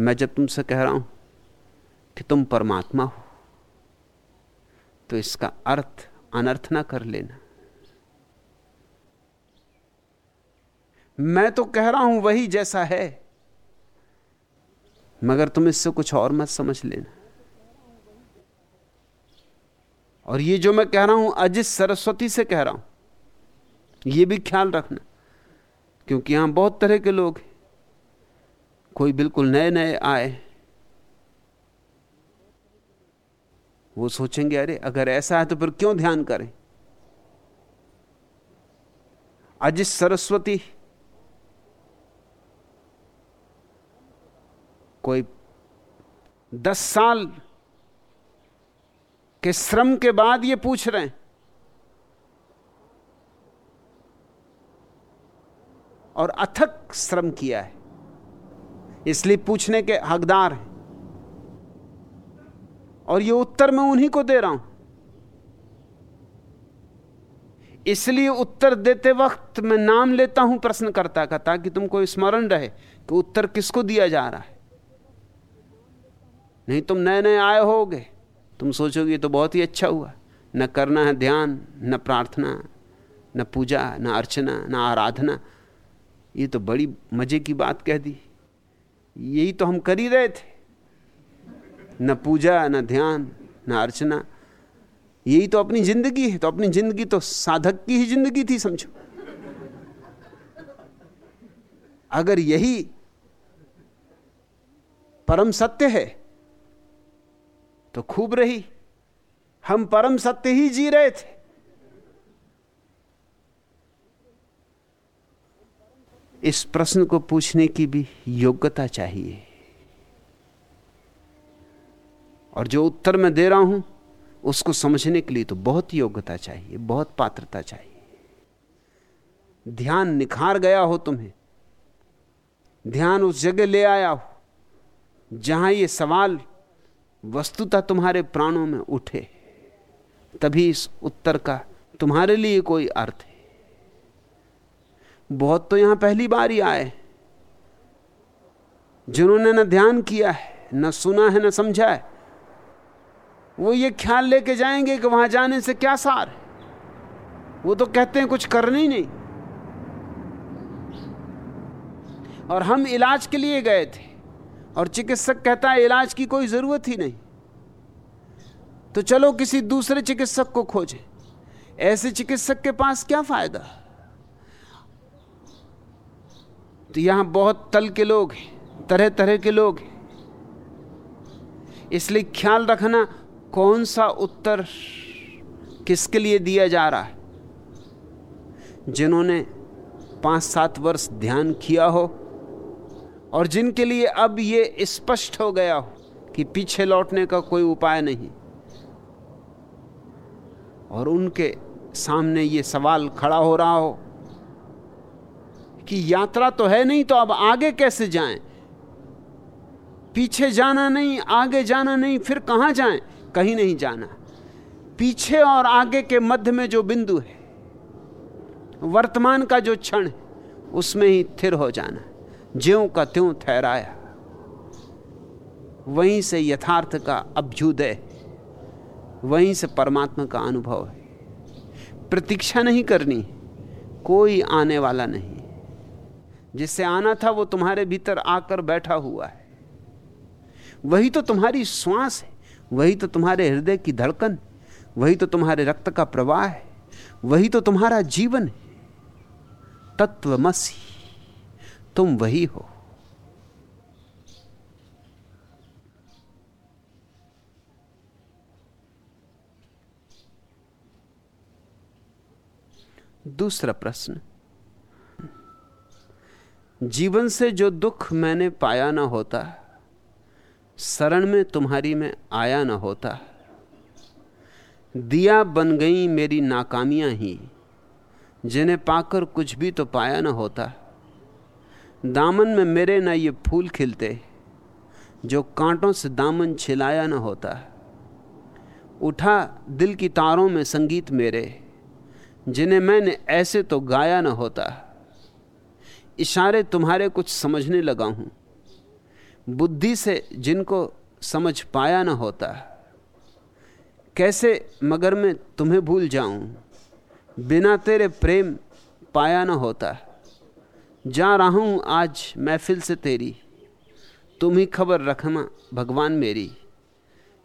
मैं जब तुमसे कह रहा हूँ कि तुम परमात्मा हो तो इसका अर्थ अनर्थ ना कर लेना। मैं तो कह रहा हूँ वही जैसा है, मगर तुम इससे कुछ और मत समझ लेना। और ये जो मैं कह रहा हूँ, अजित सरस्वती से कह रहा हूँ ये भी ख्याल रखना, क्योंकि यहाँ बहुत तरह के लोग हैं। कोई बिल्कुल नए नए आए, वो सोचेंगे, अरे, अगर ऐसा है तो फिर क्यों ध्यान करें? अजित सरस्वती, कोई दस साल के श्रम के बाद ये पूछ रहे हैं और अथक श्रम किया है। इसलिए पूछने के हकदार हैं। और ये उत्तर मैं उन्हीं को दे रहा हूँ। इसलिए उत्तर देते वक्त मैं नाम लेता हूँ प्रश्नकर्ता का, ताकि तुमको स्मरण रहे कि उत्तर किसको दिया जा रहा है। नहीं, तुम नए नए आए होगे। तुम सोचोगे तो बहुत ही अच्छा हुआ। न करना है ध्यान, न प्रार्थना, न पूजा, न अर्चना, न आराधना ये तो बड़ी मज़े की बात कह दी। यही तो हम कर ही रहे थे। न पूजा, न ध्यान, न अर्चना। यही तो अपनी ज़िंदगी है तो अपनी ज़िंदगी तो साधक की ही ज़िंदगी थी, समझो। अगर यही परम सत्य है तो खूब रही। हम परम सत्य ही जी रहे थे। इस प्रश्न को पूछने की भी योग्यता चाहिए। और जो उत्तर मैं दे रहा हूँ, उसको समझने के लिए तो बहुत योग्यता चाहिए, बहुत पात्रता चाहिए। ध्यान निखार गया हो तुम्हें, ध्यान उस जगह ले आया हो, जहाँ ये सवाल वस्तुता तुम्हारे प्राणों में उठे, तभी इस उत्तर का तुम्हारे लिए कोई अर्थ है। बहुत तो यहाँ पहली बार ही आए, जिन्होंने न ध्यान किया है, न सुना है, न समझा है। वो ये ख्याल लेके जाएँगे कि वहाँ जाने से क्या सार है। वो तो कहते हैं कुछ करना ही नहीं। और हम इलाज के लिए गए थे, और चिकित्सक कहता है, इलाज की कोई ज़रूरत ही नहीं। तो चलो किसी दूसरे चिकित्सक को खोजें। ऐसे चिकित्सक के पास क्या फ़ायदा? तो यहाँ बहुत तल के लोग हैं तरह तरह के लोग हैं। इसलिए ख्याल रखना कौन सा उत्तर किसके लिए दिया जा रहा है। जिन्होंने पाँच सात वर्ष ध्यान किया हो और जिनके लिए अब ये स्पष्ट हो गया हो कि पीछे लौटने का कोई उपाय नहीं। और उनके सामने ये सवाल खड़ा हो रहा हो कि यात्रा तो है नहीं तो अब आगे कैसे जाएँ? पीछे जाना नहीं, आगे जाना नहीं, फिर कहाँ जाएँ? कहीं नहीं जाना पीछे और आगे के मध्य में जो बिंदु है, वर्तमान का जो क्षण है, उसमें ही थिर हो जाना ज्यों का त्यों ठहराया, वहीं से यथार्थ का अभ्युदय वहीं से परमात्मा का अनुभव है प्रतीक्षा नहीं करनी, कोई आने वाला नहीं जिससे आना था वो तुम्हारे भीतर आकर बैठा हुआ है। वही तो तुम्हारी श्वास है, वही तो तुम्हारे हृदय की धड़कन, वही तो तुम्हारे रक्त का प्रवाह है, वही तो तुम्हारा जीवन है। तत्वमसी तुम वही हो। दूसरा प्रश्न जीवन से जो दुख मैंने पाया ना होता, शरण में तुम्हारी में आया ना होता। दिया बन गई मेरी नाकामियाँ ही, जिन्हें पाकर कुछ भी तो पाया ना होता। दामन में मेरे ना ये फूल खिलते, जो कांटों से दामन छिलाया ना होता। उठा दिल की तारों में संगीत मेरे, जिन्हें मैंने ऐसे तो गाया ना होता। इशारे तुम्हारे कुछ समझने लगा हूँ। बुद्धि से जिनको समझ पाया ना होता, कैसे मगर मैं तुम्हें भूल जाऊँ? बिना तेरे प्रेम पाया ना होता। जा रहा हूँ आज महफिल से तेरी, तुम ही खबर रखना भगवान मेरी,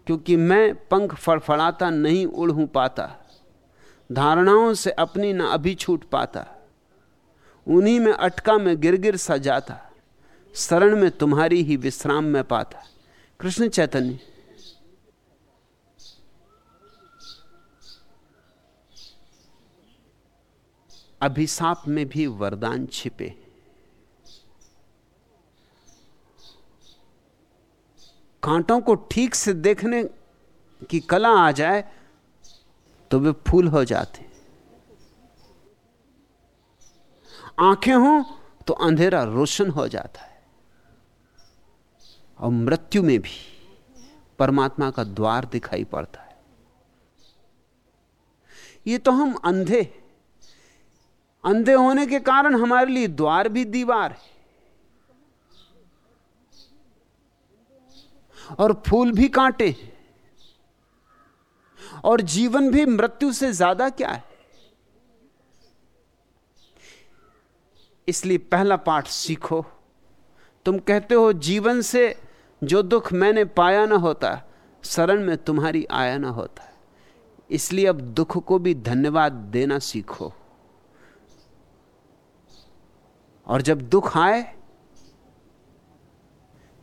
क्योंकि मैं पंख फड़फड़ाता नहीं उड़ हूँ पाता, धारणाओं से अपनी ना अभी छूट पाता। उन्हीं में अटका में गिर गिर सा जाता, शरण में तुम्हारी ही विश्राम में पाता। कृष्ण चैतन्य। अभिशाप में भी वरदान छिपे। कांटों को ठीक से देखने की कला आ जाए तो वे फूल हो जाते। आँखें हों तो अंधेरा रोशन हो जाता है। और मृत्यु में भी परमात्मा का द्वार दिखाई पड़ता है। ये तो हम अंधे अंधे होने के कारण हमारे लिए द्वार भी दीवार है। और फूल भी कांटे और जीवन भी मृत्यु से ज़्यादा क्या है? इसलिए पहला पाठ सीखो। तुम कहते हो, जीवन से जो दुख मैंने पाया ना होता, शरण में तुम्हारी आया ना होता। इसलिए अब दुख को भी धन्यवाद देना सीखो। और जब दुख आए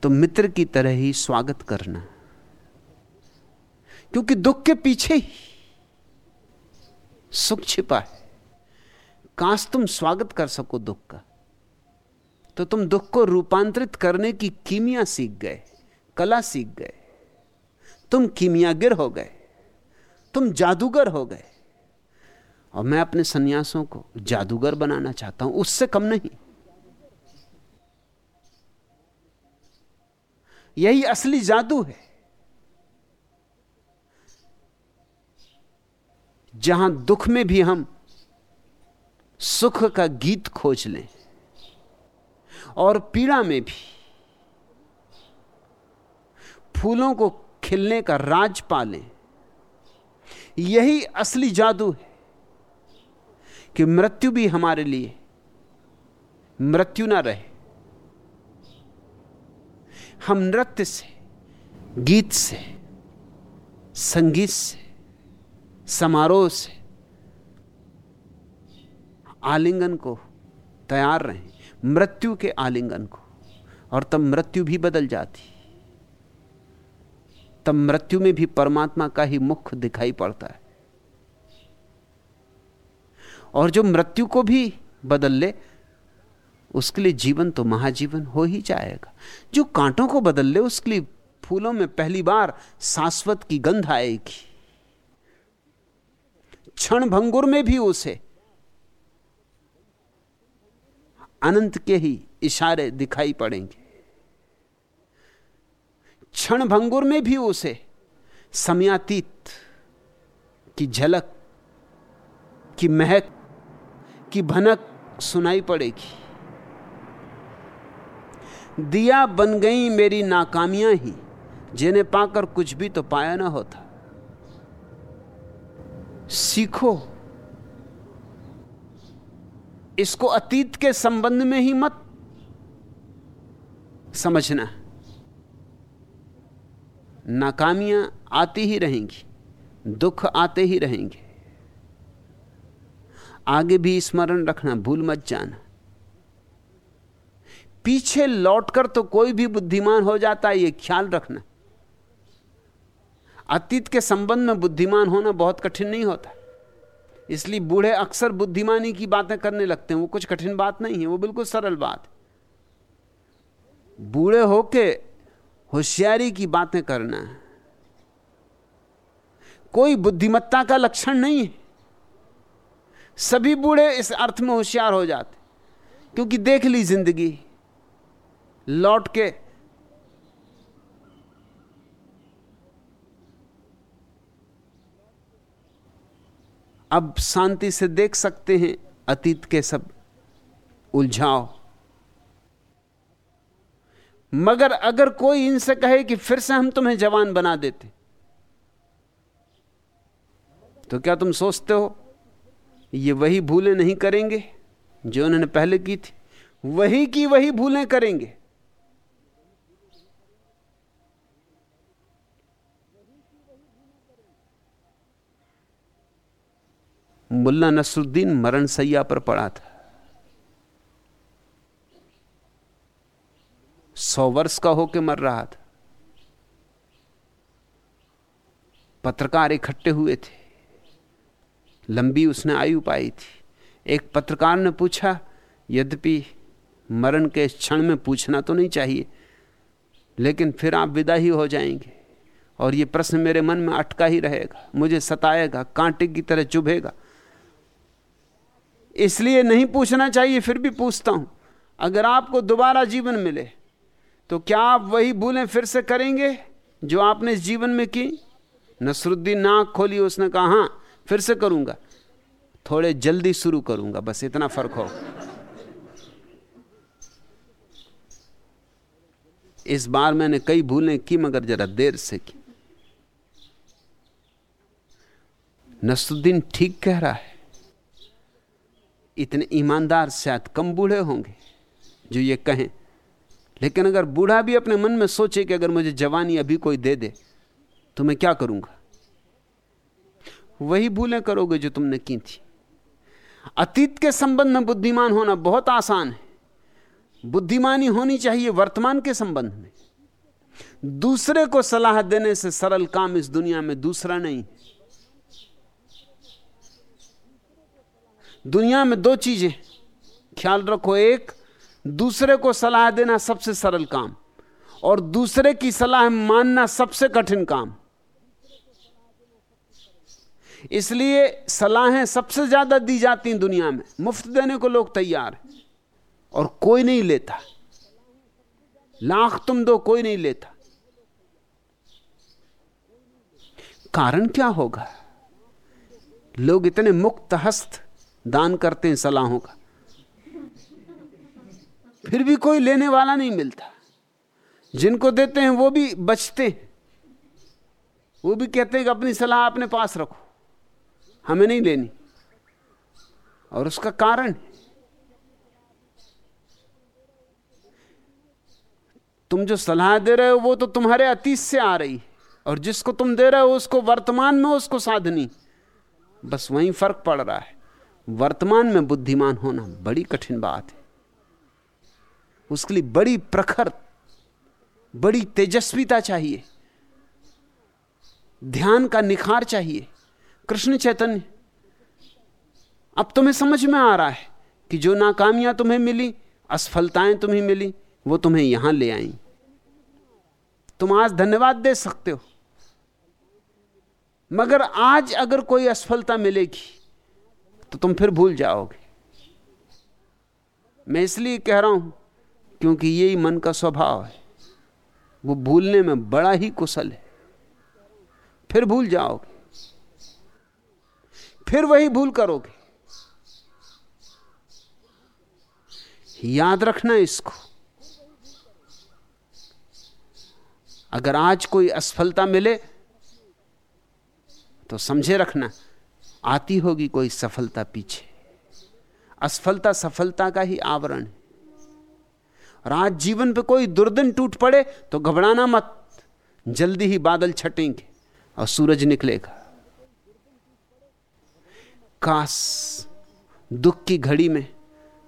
तो मित्र की तरह ही स्वागत करना। क्योंकि दुख के पीछे ही सुख छिपा है। काश तुम स्वागत कर सको दुख का। तो तुम दुख को रूपांतरित करने की कीमिया सीख गए, कला सीख गए। तुम कीमियागिर हो गए, तुम जादूगर हो गए। और मैं अपने सन्यासों को जादूगर बनाना चाहता हूँ, उससे कम नहीं। यही असली जादू है, जहाँ दुख में भी हम सुख का गीत खोज लें और पीड़ा में भी फूलों को खिलने का राज पालें। यही असली जादू है कि मृत्यु भी हमारे लिए मृत्यु ना रहे। हम नृत्य से, गीत से, संगीत से, समारोह से आलिंगन को तैयार रहे। मृत्यु के आलिंगन को। और तब मृत्यु भी बदल जाती। तब मृत्यु में भी परमात्मा का ही मुख दिखाई पड़ता है। और जो मृत्यु को भी बदल ले, उसके लिए जीवन तो महाजीवन हो ही जाएगा। जो कांटों को बदल ले, उसके लिए फूलों में पहली बार शाश्वत की गंध आएगी। क्षण भंगुर में भी उसे अनंत के ही इशारे दिखाई पड़ेंगे। क्षण भंगुर में भी उसे समयातीत की झलक, की महक, की भनक सुनाई पड़ेगी। दिया बन गई मेरी नाकामियाँ ही, जिन्हें पाकर कुछ भी तो पाया ना होता। सीखो। इसको अतीत के संबंध में ही मत समझना। नाकामियाँ आती ही रहेंगी, दुख आते ही रहेंगे। आगे भी स्मरण रखना, भूल मत जाना। पीछे लौटकर तो कोई भी बुद्धिमान हो जाता है यह ख्याल रखना। अतीत के संबंध में बुद्धिमान होना बहुत कठिन नहीं होता। इसलिए बूढ़े अक्सर बुद्धिमानी की बातें करने लगते हैं। वो कुछ कठिन बात नहीं है, वो बिल्कुल सरल बात। बूढ़े होके होशियारी की बातें करना है। कोई बुद्धिमत्ता का लक्षण नहीं है। सभी बूढ़े इस अर्थ में होशियार हो जाते क्योंकि देख ली ज़िंदगी, लौट के अब शांति से देख सकते हैं, अतीत के सब उलझाव। मगर अगर कोई इनसे कहे कि फिर से हम तुम्हें जवान बना देते तो क्या तुम सोचते हो, ये वही भूलें नहीं करेंगे जो उन्होंने पहले की थी? वही की वही भूलें करेंगे। मुल्ला नसरुद्दीन मरण सैया पर पड़ा था। सौ वर्ष का होके मर रहा था। पत्रकार इकट्ठे हुए थे। लंबी उसने आयु पाई थी। एक पत्रकार ने पूछा, यद्यपि मरण के क्षण में पूछना तो नहीं चाहिए, लेकिन फिर आप विदा ही हो जाएँगे और यह प्रश्न मेरे मन में अटका ही रहेगा, मुझे सताएगा, कांटे की तरह चुभेगा। इसलिए नहीं पूछना चाहिए, फिर भी पूछता हूँ। अगर आपको दोबारा जीवन मिले तो क्या आप वही भूलें फिर से करेंगे जो आपने इस जीवन में की? नसरुद्दीन नाक खोली, उसने कहा, हाँ, फिर से करूँगा। थोड़े जल्दी शुरू करूँगा, बस इतना फ़र्क हो। इस बार मैंने कई भूलें की, मगर जरा देर से की। नसरुद्दीन ठीक कह रहा है। इतने ईमानदार, शायद कम बूढ़े होंगे, जो ये कहें। लेकिन अगर बूढ़ा भी अपने मन में सोचे कि अगर मुझे जवानी अभी कोई दे दे तो मैं क्या करूँगा? वही भूलें करोगे जो तुमने की थी। अतीत के संबंध में बुद्धिमान होना बहुत आसान है। बुद्धिमानी होनी चाहिए वर्तमान के संबंध में। दूसरे को सलाह देने से सरल काम इस दुनिया में दूसरा नहीं। दुनिया में दो चीज़ें। ख्याल रखो एक, दूसरे को सलाह देना सबसे सरल काम, और दूसरे की सलाह मानना सबसे कठिन काम। इसलिए सलाहें सबसे ज़्यादा दी जाती हैं दुनिया में। मुफ़्त देने को लोग तैयार हैं, और कोई नहीं लेता। लाख तुम दो, कोई नहीं लेता। कारण क्या होगा? लोग इतने मुक्त हस्त दान करते हैं सलाहों का। फिर भी कोई लेने वाला नहीं मिलता। जिनको देते हैं वो भी बचते हैं। वो भी कहते हैं कि अपनी सलाह अपने पास रखो। हमें नहीं लेनी। और उसका कारण तुम जो सलाह दे रहे हो, वो तो तुम्हारे अतीत से आ रही और जिसको तुम दे रहे हो, उसको वर्तमान में उसको साधनी। बस वहीं फ़र्क पड़ रहा है। वर्तमान में बुद्धिमान होना बड़ी कठिन बात है। उसके लिए बड़ी प्रखर, बड़ी तेजस्विता चाहिए। ध्यान का निखार चाहिए। कृष्ण चैतन्य, अब तुम्हें समझ में आ रहा है कि जो नाकामियाँ तुम्हें मिली, असफलताएँ तुम्हें मिली, वो तुम्हें यहाँ ले आई। तुम आज धन्यवाद दे सकते हो। मगर आज अगर कोई असफलता मिलेगी तो तुम फिर भूल जाओगे। मैं इसलिए कह रहा हूँ, क्योंकि यही मन का स्वभाव है। वो भूलने में बड़ा ही कुशल है। फिर भूल जाओगे। फिर वही भूल करोगे। याद रखना इसको। अगर आज कोई असफलता मिले तो समझे रखना। आती होगी कोई सफलता पीछे। असफलता सफलता का ही आवरण है। और आज जीवन पे कोई दुर्दिन टूट पड़े तो घबराना मत। जल्दी ही बादल छटेंगे और सूरज निकलेगा। काश दुख की घड़ी में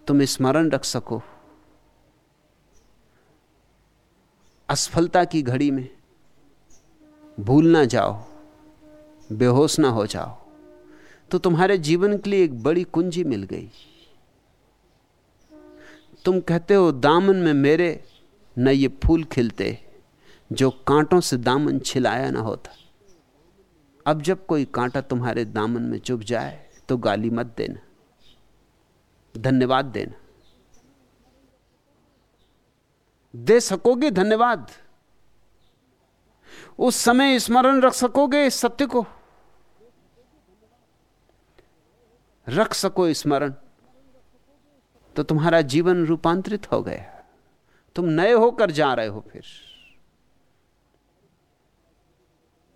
तुम स्मरण रख सको। असफलता की घड़ी में भूल ना जाओ, बेहोश ना हो जाओ। तो तुम्हारे जीवन के लिए एक बड़ी कुंजी मिल गई। तुम कहते हो, दामन में मेरे न ये फूल खिलते, जो कांटों से दामन छिलाया ना होता। अब जब कोई कांटा तुम्हारे दामन में चुभ जाए तो गाली मत देना। धन्यवाद देना। दे सकोगे धन्यवाद। उस समय स्मरण रख सकोगे इस सत्य को। रख सको स्मरण। तो तुम्हारा जीवन रूपांतरित हो गया। तुम नए होकर जा रहे हो फिर।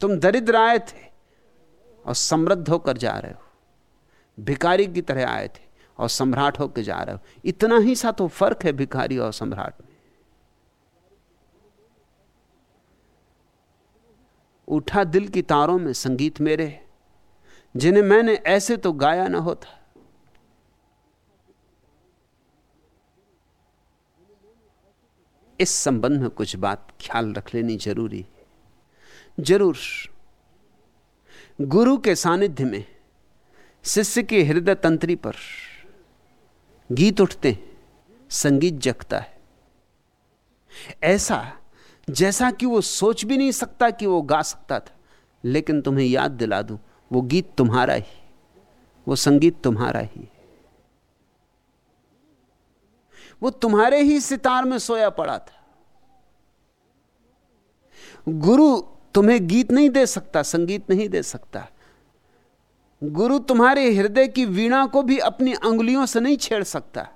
तुम दरिद्र आए थे और समृद्ध होकर जा रहे हो। भिकारी की तरह आए थे और सम्राट होकर जा रहे हो। इतना ही सा तो फ़र्क है भिखारी और सम्राट में। उठा दिल की तारों में संगीत मेरे। जिन्हें मैंने ऐसे तो गाया ना होता। इस संबंध में कुछ बात ख्याल रख लेनी ज़रूरी है। ज़रूर। गुरु के सानिध्य में शिष्य के हृदय तंत्री पर गीत उठते हैं, संगीत जगता है। ऐसा जैसा कि वो सोच भी नहीं सकता कि वो गा सकता था, लेकिन तुम्हें याद दिला दूँ वो गीत तुम्हारा ही, वो संगीत तुम्हारा ही। है वो तुम्हारे ही सितार में सोया पड़ा था। गुरु तुम्हें गीत नहीं दे सकता, संगीत नहीं दे सकता। गुरु तुम्हारे हृदय की वीणा को भी अपनी अंगुलियों से नहीं छेड़ सकता।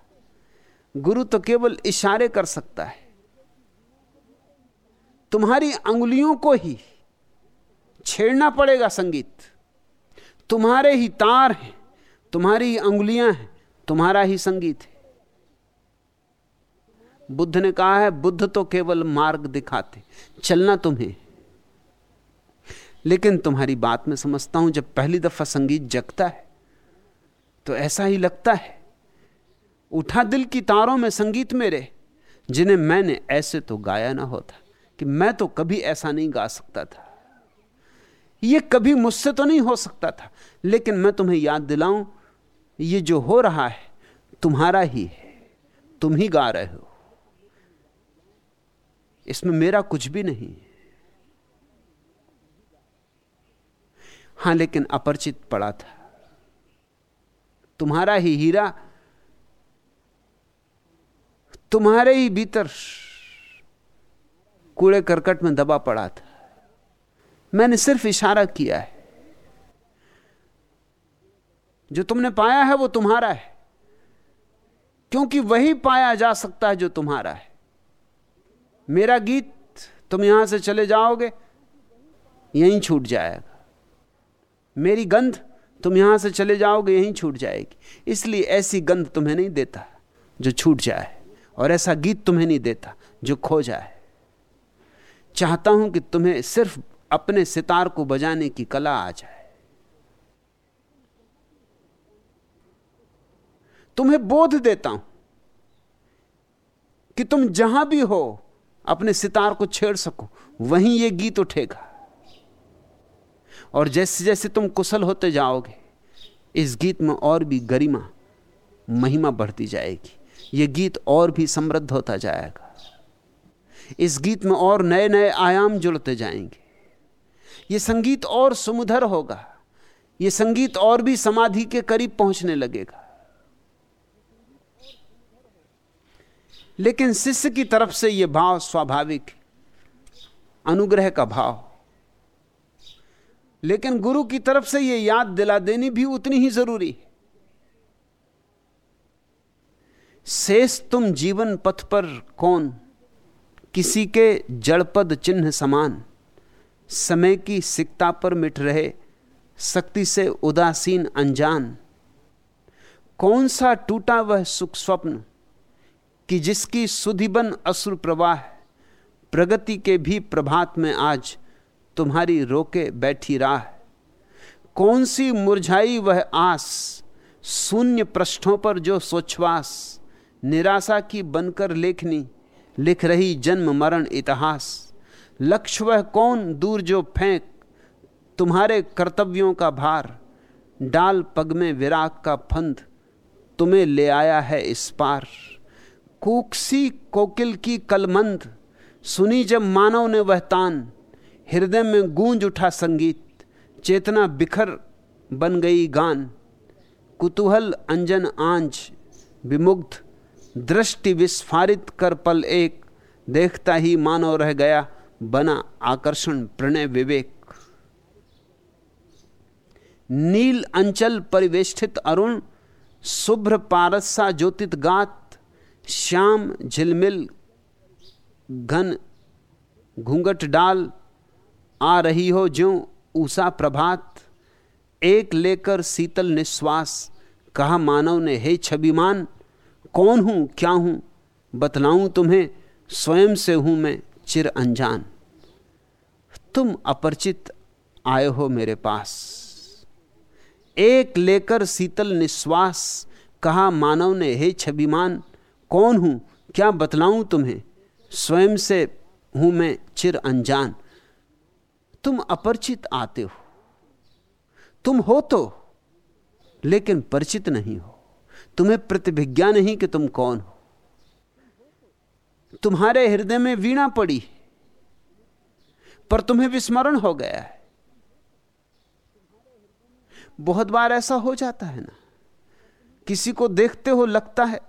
गुरु तो केवल इशारे कर सकता है। तुम्हारी अंगुलियों को ही छेड़ना पड़ेगा संगीत। तुम्हारे ही तार हैं, तुम्हारी ही अंगुलियाँ हैं, तुम्हारा ही संगीत है। बुद्ध ने कहा है, बुद्ध तो केवल मार्ग दिखाते, चलना तुम्हें। लेकिन तुम्हारी बात में समझता हूँ, जब पहली दफ़ा संगीत जगता है तो ऐसा ही लगता है, उठा दिल की तारों में संगीत मेरे, जिन्हें मैंने ऐसे तो गाया ना होता, कि मैं तो कभी ऐसा नहीं गा सकता था। यह कभी मुझसे तो नहीं हो सकता था, लेकिन मैं तुम्हें याद दिलाऊं, ये जो हो रहा है, तुम्हारा ही है, तुम ही गा रहे हो। इसमें मेरा कुछ भी नहीं हाँ, लेकिन अपरिचित पड़ा था। तुम्हारा ही हीरा, तुम्हारे ही भीतर कूड़े करकट में दबा पड़ा था। मैंने सिर्फ़ इशारा किया है। जो तुमने पाया है, वो तुम्हारा है। क्योंकि वही पाया जा सकता है जो तुम्हारा है। मेरा गीत तुम यहाँ से चले जाओगे, यहीं छूट जाएगा। मेरी गंध तुम यहाँ से चले जाओगे, यहीं छूट जाएगी। इसलिए ऐसी गंध तुम्हें नहीं देता जो छूट जाए, और ऐसा गीत तुम्हें नहीं देता जो खो जाए। चाहता हूँ कि तुम्हें सिर्फ़ अपने सितार को बजाने की कला आ जाए। तुम्हें बोध देता हूँ कि तुम जहाँ भी हो, अपने सितार को छेड़ सको, वहीं ये गीत उठेगा। और जैसे जैसे तुम कुशल होते जाओगे, इस गीत में और भी गरिमा, महिमा बढ़ती जाएगी। यह गीत और भी समृद्ध होता जाएगा। इस गीत में और नए नए आयाम जुड़ते जाएँगे। यह संगीत और सुमधर होगा। यह संगीत और भी समाधि के करीब पहुँचने लगेगा। लेकिन शिष्य की तरफ़ से यह भाव स्वाभाविक, अनुग्रह का भाव। लेकिन गुरु की तरफ़ से यह याद दिला देनी भी उतनी ही ज़रूरी है। शेष तुम जीवन पथ पर कौन? किसी के जड़पद चिन्ह समान। समय की सिकता पर मिट रहे, शक्ति से उदासीन अनजान। कौन सा टूटा वह सुख स्वप्न कि जिसकी सुधिबन असुर प्रवाह प्रगति के भी प्रभात में आज तुम्हारी रोके बैठी राह कौन सी मुरझाई वह आस, शून्य पृष्ठों पर जो सोचवास निराशा की बनकर लेखनी, लिख रही जन्म मरण इतिहास। लक्ष्य वह कौन? दूर जो फेंक, तुम्हारे कर्तव्यों का भार, डाल पग में विराग का फंद, तुम्हें ले आया है इस पार। कुकसी कोकिल की कलमंद, सुनी जब मानव ने वह तान, हृदय में गूंज उठा संगीत, चेतना बिखर बन गई गान। कुतूहल, अंजन आँच विमुग्ध, दृष्टि विस्फारित कर पल एक, देखता ही मानव रह गया। बना आकर्षण, प्रणय, विवेक। नील अंचल परिवेष्टित अरुण, शुभ्र पारसा ज्योतित गात, श्याम झिलमिल, घन घूंघट डाल, आ रही हो ज्यो ऊषा प्रभात। एक लेकर शीतल निश्वास, कहा मानव ने, हे छविमान, कौन हूँ, क्या हूँ? बतलाऊं तुम्हें, स्वयं से हूँ मैं चिर अनजान। तुम अपरिचित आए हो मेरे पास। एक लेकर शीतल निश्वास कहा, मानव ने, हे छबिमान कौन हूँ? क्या बतलाऊं तुम्हें? स्वयं से हूँ मैं चिर अनजान। तुम अपरिचित आते हो। तुम हो तो लेकिन परिचित नहीं हो। तुम्हें प्रतिभिज्ञा नहीं कि तुम कौन हो। तुम्हारे हृदय में वीणा पड़ी पर तुम्हें विस्मरण हो गया है। बहुत बार ऐसा हो जाता है ना। किसी को देखते हो लगता है।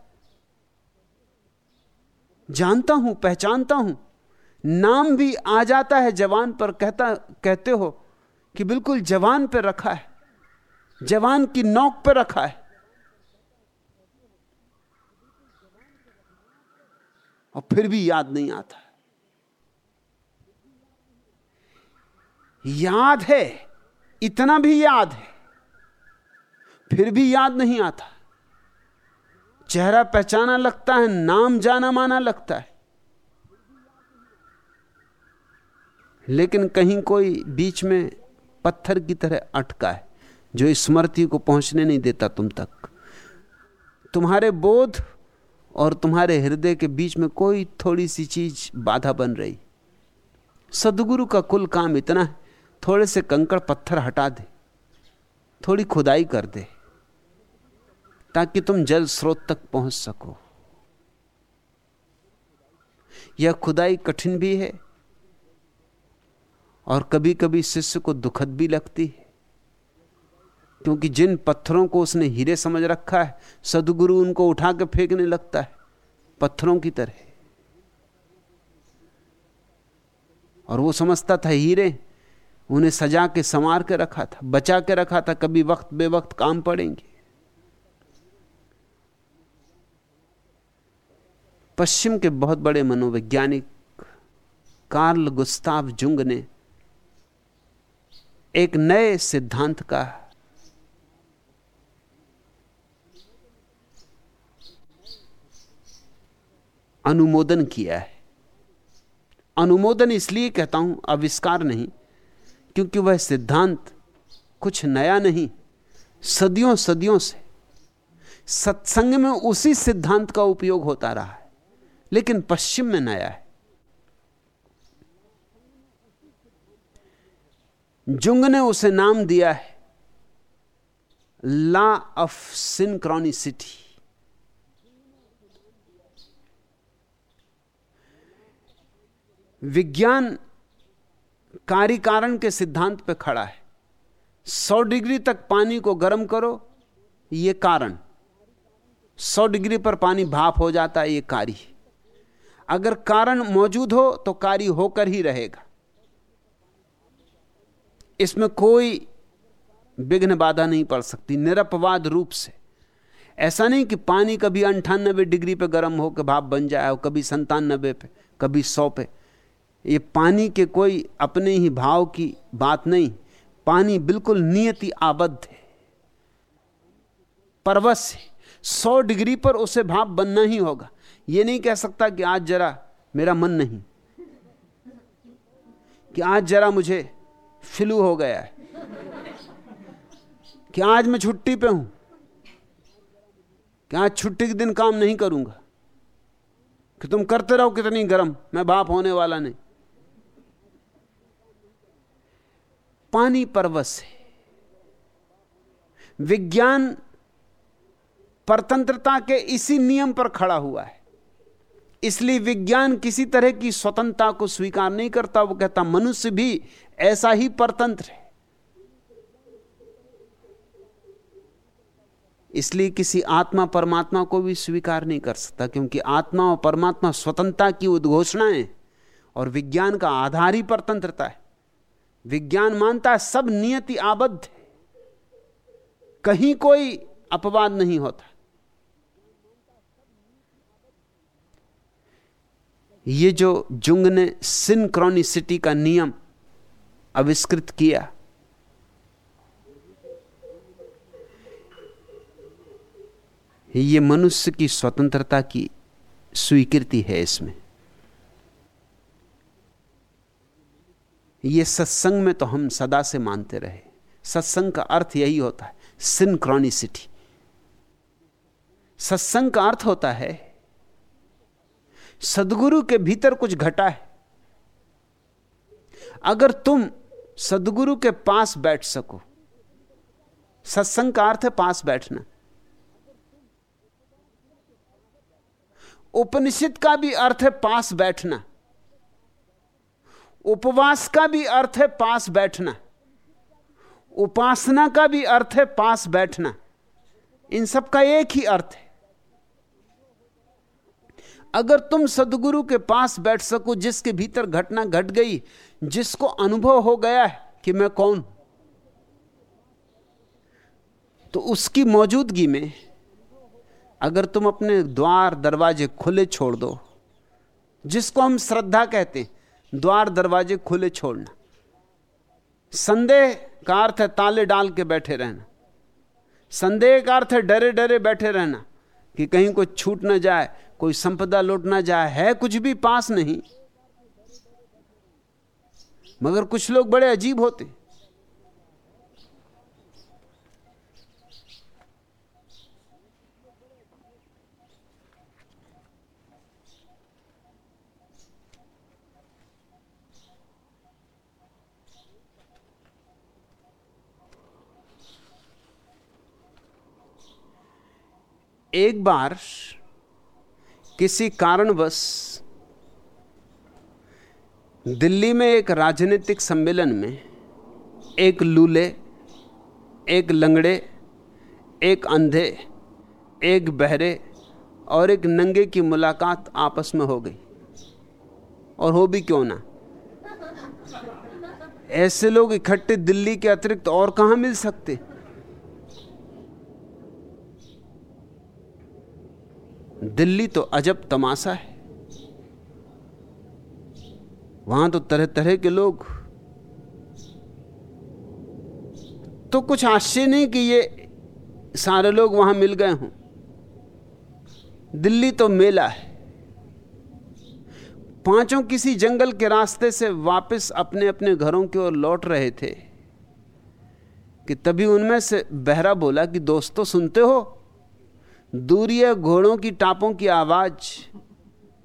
जानता हूँ, पहचानता हूँ। नाम भी आ जाता है जवान पर, कहता, कहते हो कि बिल्कुल जवान पर रखा है। जवान की नौक पर रखा है। और फिर भी याद नहीं आता। याद है, इतना भी याद है, फिर भी याद नहीं आता। चेहरा पहचाना लगता है, नाम जाना माना लगता है। लेकिन कहीं कोई बीच में पत्थर की तरह अटका है, जो स्मृति को पहुँचने नहीं देता तुम तक। तुम्हारे बोध और तुम्हारे हृदय के बीच में कोई थोड़ी सी चीज़ बाधा बन रही। सदगुरु का कुल काम इतना है। थोड़े से कंकड़ पत्थर हटा दे, थोड़ी खुदाई कर दे, ताकि तुम जल स्रोत तक पहुँच सको। यह खुदाई कठिन भी है और कभी कभी शिष्य को दुखद भी लगती है, क्योंकि जिन पत्थरों को उसने हीरे समझ रखा है, सदगुरु उनको उठा के फेंकने लगता है, पत्थरों की तरह। और वो समझता था हीरे उन्हें सजा के संवार के रखा था, बचा के रखा था, कभी वक्त बेवक्त काम पड़ेंगे। पश्चिम के बहुत बड़े मनोवैज्ञानिक कार्ल गुस्ताव जुंग ने एक नए सिद्धांत का अनुमोदन किया है। अनुमोदन इसलिए कहता हूँ, आविष्कार नहीं क्योंकि वह सिद्धांत कुछ नया नहीं, सदियों सदियों से। सत्संग में उसी सिद्धांत का उपयोग होता रहा है, लेकिन पश्चिम में नया है। जुंग ने उसे नाम दिया है, लॉ ऑफ़ सिंक्रोनिसिटी विज्ञान कार्य कारण के सिद्धांत पर खड़ा है। सौ डिग्री तक पानी को गर्म करो यह कारण। सौ डिग्री पर पानी भाप हो जाता है यह कार्य। अगर कारण मौजूद हो तो कार्य होकर ही रहेगा। इसमें कोई विघ्न बाधा नहीं पड़ सकती, निरपवाद रूप से। ऐसा नहीं कि पानी कभी अंठानबे डिग्री पे गर्म हो के भाप बन जाए और कभी संतानबे पे, कभी सौ पे। ये पानी के कोई अपने ही भाव की बात नहीं। पानी बिल्कुल नियति आबद्ध है। परवश है। सौ डिग्री पर उसे भाप बनना ही होगा। ये नहीं कह सकता कि आज जरा मेरा मन नहीं। कि आज जरा मुझे फ्लू हो गया है। कि आज मैं छुट्टी पे हूँ। कि आज छुट्टी के दिन काम नहीं करूँगा। कि तुम करते रहो कितनी गर्म। मैं बाप होने वाला नहीं। पानी परवश है विज्ञान परतंत्रता के इसी नियम पर खड़ा हुआ है। इसलिए विज्ञान किसी तरह की स्वतंत्रता को स्वीकार नहीं करता, वो कहता, मनुष्य भी ऐसा ही परतंत्र है। इसलिए किसी आत्मा परमात्मा को भी स्वीकार नहीं कर सकता, क्योंकि आत्मा और परमात्मा स्वतंत्रता की उद्घोषणाएँ और विज्ञान का आधार ही परतंत्रता है। विज्ञान मानता है, सब नियति आबद्ध है। कहीं कोई अपवाद नहीं होता। ये जो जुंग ने सिंक्रोनिसिटी का नियम आविष्कृत किया, ये मनुष्य की स्वतंत्रता की स्वीकृति है इसमें। ये सत्संग में तो हम सदा से मानते रहे। सत्संग का अर्थ यही होता है सिंक्रॉनिसिटी सत्संग का अर्थ होता है, सदगुरु के भीतर कुछ घटा है। अगर तुम सदगुरु के पास बैठ सको, सत्संग का अर्थ है पास बैठना। उपनिषद का भी अर्थ है पास बैठना। उपवास का भी अर्थ है पास बैठना। उपासना का भी अर्थ है पास बैठना। इन सब का एक ही अर्थ है। अगर तुम सदगुरु के पास बैठ सको, जिसके भीतर घटना घट गई, जिसको अनुभव हो गया है कि मैं कौन तो उसकी मौजूदगी में अगर तुम अपने द्वार दरवाजे खुले छोड़ दो, जिसको हम श्रद्धा कहते हैं द्वार दरवाजे खुले छोड़ना। संदेह का अर्थ है ताले डाल के बैठे रहना। संदेह का अर्थ है डरे डरे बैठे रहना कि कहीं कोई छूट ना जाए, कोई संपदा लौट ना जाए, है कुछ भी पास नहीं। मगर कुछ लोग बड़े अजीब होते। एक बार किसी कारणवश दिल्ली में एक राजनीतिक सम्मेलन में एक लूले, एक लंगड़े, एक अंधे, एक बहरे और एक नंगे की मुलाकात आपस में हो गई। और हो भी क्यों ना? ऐसे लोग इकट्ठे दिल्ली के अतिरिक्त और कहाँ मिल सकते? दिल्ली तो अजब तमाशा है। वहाँ तो तरह तरह के लोग। तो कुछ आश्चर्य नहीं कि ये सारे लोग वहाँ मिल गए हों। दिल्ली तो मेला है। पाँचों किसी जंगल के रास्ते से वापस अपने अपने घरों की ओर लौट रहे थे। कि तभी उनमें से बहरा बोला कि, दोस्तों, सुनते हो? दूरिया घोड़ों की टापों की आवाज़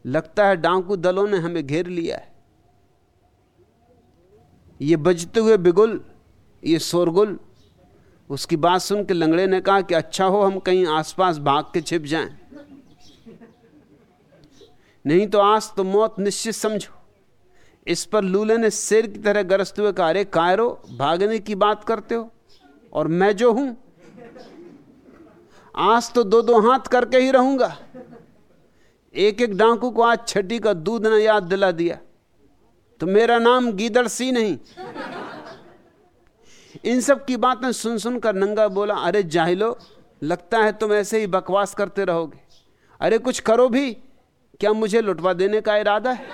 लगता है डांकू दलों ने हमें घेर लिया है। ये बजते हुए बिगुल, ये शोरगुल, उसकी बात सुन के लंगड़े ने कहा कि अच्छा हो हम कहीं आसपास भाग के छिप जाएँ। नहीं तो आज तो मौत निश्चित समझो। इस पर लूले ने शेर की तरह गरजते हुए कहा, अरे कायरो, भागने की बात करते हो और मैं जो हूँ आज तो दो दो हाथ करके ही रहूँगा। एक एक डांकू को आज छठी का दूध न याद दिला दिया। तो मेरा नाम गीदड़ सी नहीं। इन सब की बातें सुन सुनकर नंगा बोला, अरे जाहिलो, लगता है तुम ऐसे ही बकवास करते रहोगे। अरे कुछ करो भी, क्या मुझे लुटवा देने का इरादा है?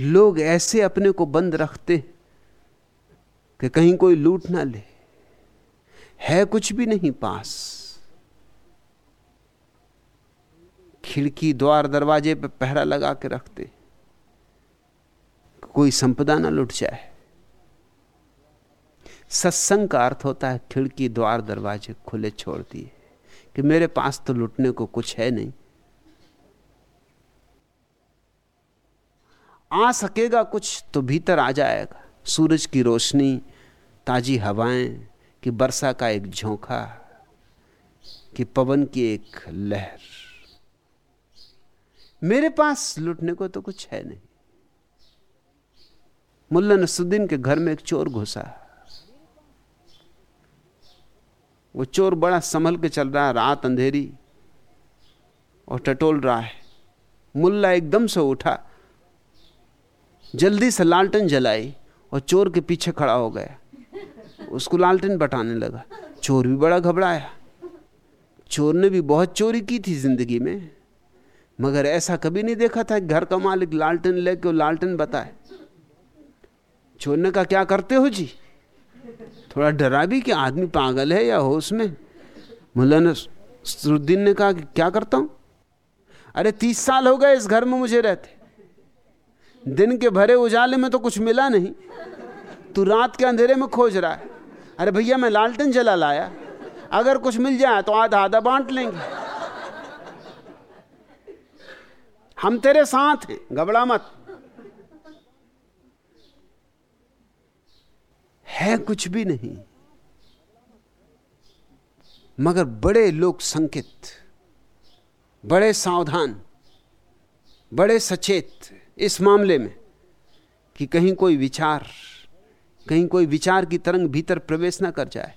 लोग ऐसे अपने को बंद रखते कि कहीं कोई लूट ना ले। है कुछ भी नहीं पास। खिड़की, द्वार, दरवाजे पर पहरा लगा के रखते। कोई संपदा ना लुट जाए। सत्संग का अर्थ होता है खिड़की, द्वार, दरवाजे खुले छोड़ दिए। कि मेरे पास तो लुटने को कुछ है नहीं। आ सकेगा कुछ तो भीतर आ जाएगा। सूरज की रोशनी, ताजी हवाएँ, कि वर्षा का एक झोंका, कि पवन की एक लहर। मेरे पास लुटने को तो कुछ है नहीं। मुल्ला नसुद्दीन के घर में एक चोर घुसा। वो चोर बड़ा संभल के चल रहा है रात अंधेरी, और टटोल रहा है। मुल्ला एकदम से उठा, जल्दी से लालटन जलाई। और चोर के पीछे खड़ा हो गया। उसको लालटेन बटाने लगा। चोर भी बड़ा घबराया। चोर ने भी बहुत चोरी की थी ज़िंदगी में। मगर ऐसा कभी नहीं देखा था घर का मालिक लालटन लेके लालटेन बताए। चोर ने कहा, क्या करते हो जी? थोड़ा डरा भी कि आदमी पागल है या होश में? मुल्ला नसरुद्दीन ने कहा कि, क्या करता हूँ? अरे, तीस साल हो गए इस घर में मुझे रहते। दिन के भरे उजाले में तो कुछ मिला नहीं। तू रात के अंधेरे में खोज रहा है। अरे भैया, मैं लालटेन जला लाया। अगर कुछ मिल जाए तो आधा आधा बांट लेंगे। हम तेरे साथ हैं, घबरा मत। है कुछ भी नहीं, मगर बड़े लोग संकित, बड़े सावधान, बड़े सचेत। इस मामले में कि कहीं कोई विचार, कहीं कोई विचार की तरंग भीतर प्रवेश ना कर जाए।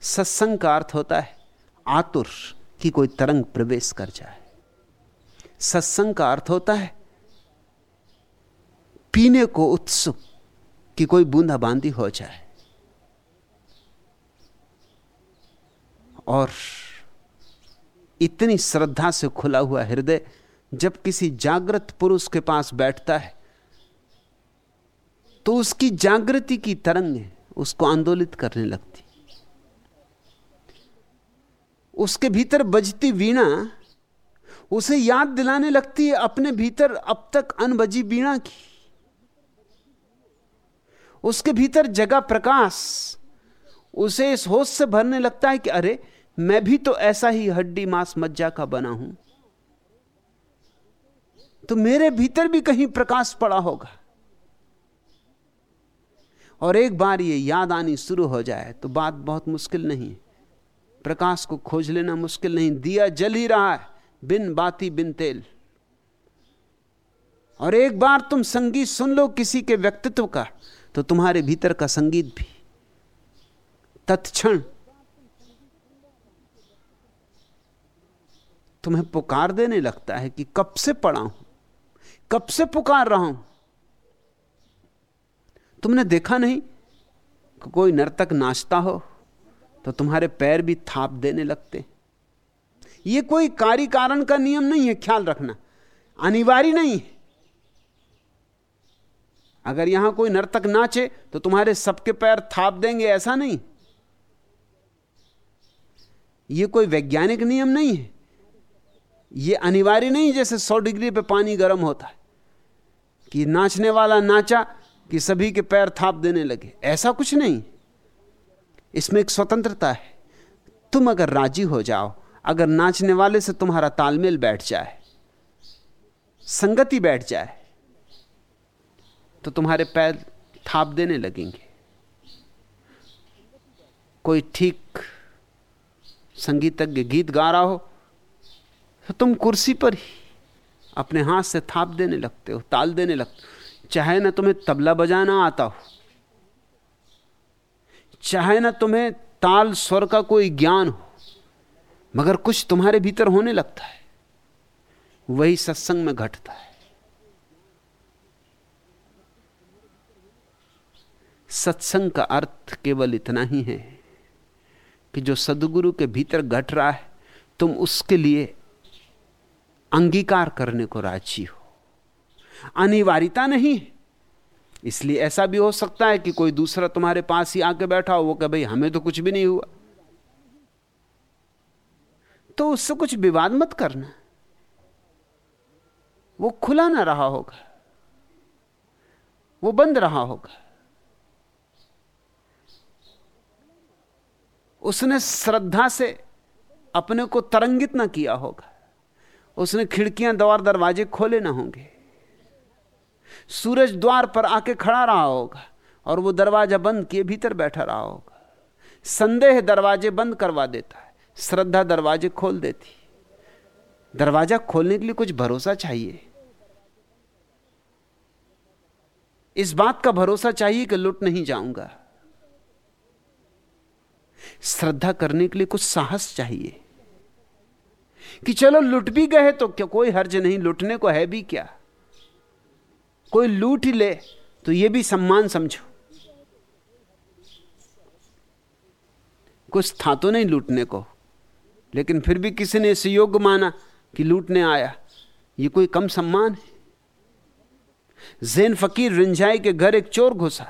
सत्संग का अर्थ होता है आतुर कि कोई तरंग प्रवेश कर जाए। सत्संग का अर्थ होता है पीने को उत्सुक कि कोई बूंदाबांदी हो जाए। और इतनी श्रद्धा से खुला हुआ हृदय जब किसी जागृत पुरुष के पास बैठता है तो उसकी जागृति की तरंग उसको आंदोलित करने लगती। उसके भीतर बजती वीणा, उसे याद दिलाने लगती है अपने भीतर अब तक अनबजी वीणा की। उसके भीतर जगह प्रकाश, उसे इस होश से भरने लगता है कि अरे, मैं भी तो ऐसा ही हड्डी मांस मज्जा का बना हूँ। तो मेरे भीतर भी कहीं प्रकाश पड़ा होगा। और एक बार ये याद आनी शुरू हो जाए तो बात बहुत मुश्किल नहीं। है प्रकाश को खोज लेना मुश्किल नहीं। दिया जल ही रहा है, बिन बाती बिन तेल। और एक बार तुम संगीत सुन लो किसी के व्यक्तित्व का तो तुम्हारे भीतर का संगीत भी। तत्क्षण तुम्हें पुकार देने लगता है कि कब से पड़ा हूँ। कब से पुकार रहा हूँ? तुमने देखा नहीं कि कोई नर्तक नाचता हो तो तुम्हारे पैर भी थाप देने लगते। यह कोई कार्य कारण का नियम नहीं है ख्याल रखना। अनिवार्य नहीं है। अगर यहाँ कोई नर्तक नाचे तो तुम्हारे सबके पैर थाप देंगे, ऐसा नहीं। यह कोई वैज्ञानिक नियम नहीं है। यह अनिवार्य नहीं जैसे सौ डिग्री पे पानी गर्म होता है। कि नाचने वाला नाचा कि सभी के पैर थाप देने लगे। ऐसा कुछ नहीं। इसमें एक स्वतंत्रता है। तुम अगर राज़ी हो जाओ, अगर नाचने वाले से तुम्हारा तालमेल बैठ जाए, संगति बैठ जाए तो तुम्हारे पैर थाप देने लगेंगे। कोई ठीक संगीतज्ञ गीत गा रहा हो तो तुम कुर्सी पर ही। अपने हाथ से थाप देने लगते हो, ताल देने लगते हो। चाहे ना तुम्हें तबला बजाना आता हो, चाहे ना तुम्हें ताल स्वर का कोई ज्ञान हो, मगर कुछ तुम्हारे भीतर होने लगता है, वही सत्संग में घटता है। सत्संग का अर्थ केवल इतना ही है कि जो सदगुरु के भीतर घट रहा है, तुम उसके लिए अंगीकार करने को राज़ी हो। अनिवार्यता नहीं इसलिए ऐसा भी हो सकता है कि कोई दूसरा तुम्हारे पास ही आके बैठा हो, वो कहे, भाई, हमें तो कुछ भी नहीं हुआ। तो उससे कुछ विवाद मत करना। वो खुला ना रहा होगा। वो बंद रहा होगा। उसने श्रद्धा से अपने को तरंगित ना किया होगा। उसने खिड़कियाँ, द्वार, दरवाजे खोले ना होंगे। सूरज द्वार पर आके खड़ा रहा होगा और वो दरवाज़ा बंद किए भीतर बैठा रहा होगा। संदेह दरवाजे बंद करवा देता है, श्रद्धा दरवाजे खोल देती। दरवाज़ा खोलने के लिए कुछ भरोसा चाहिए। इस बात का भरोसा चाहिए कि लुट नहीं जाऊँगा। श्रद्धा करने के लिए कुछ साहस चाहिए। कि चलो लुट भी गए तो क्या कोई हर्ज नहीं, लुटने को है भी क्या? कोई लूट ही ले तो यह भी सम्मान समझो। कुछ था तो नहीं लूटने को, लेकिन फिर भी किसी ने इसे योग्य माना कि लूटने आया। ये कोई कम सम्मान है? जैन फकीर रिंझाई के घर एक चोर घुसा।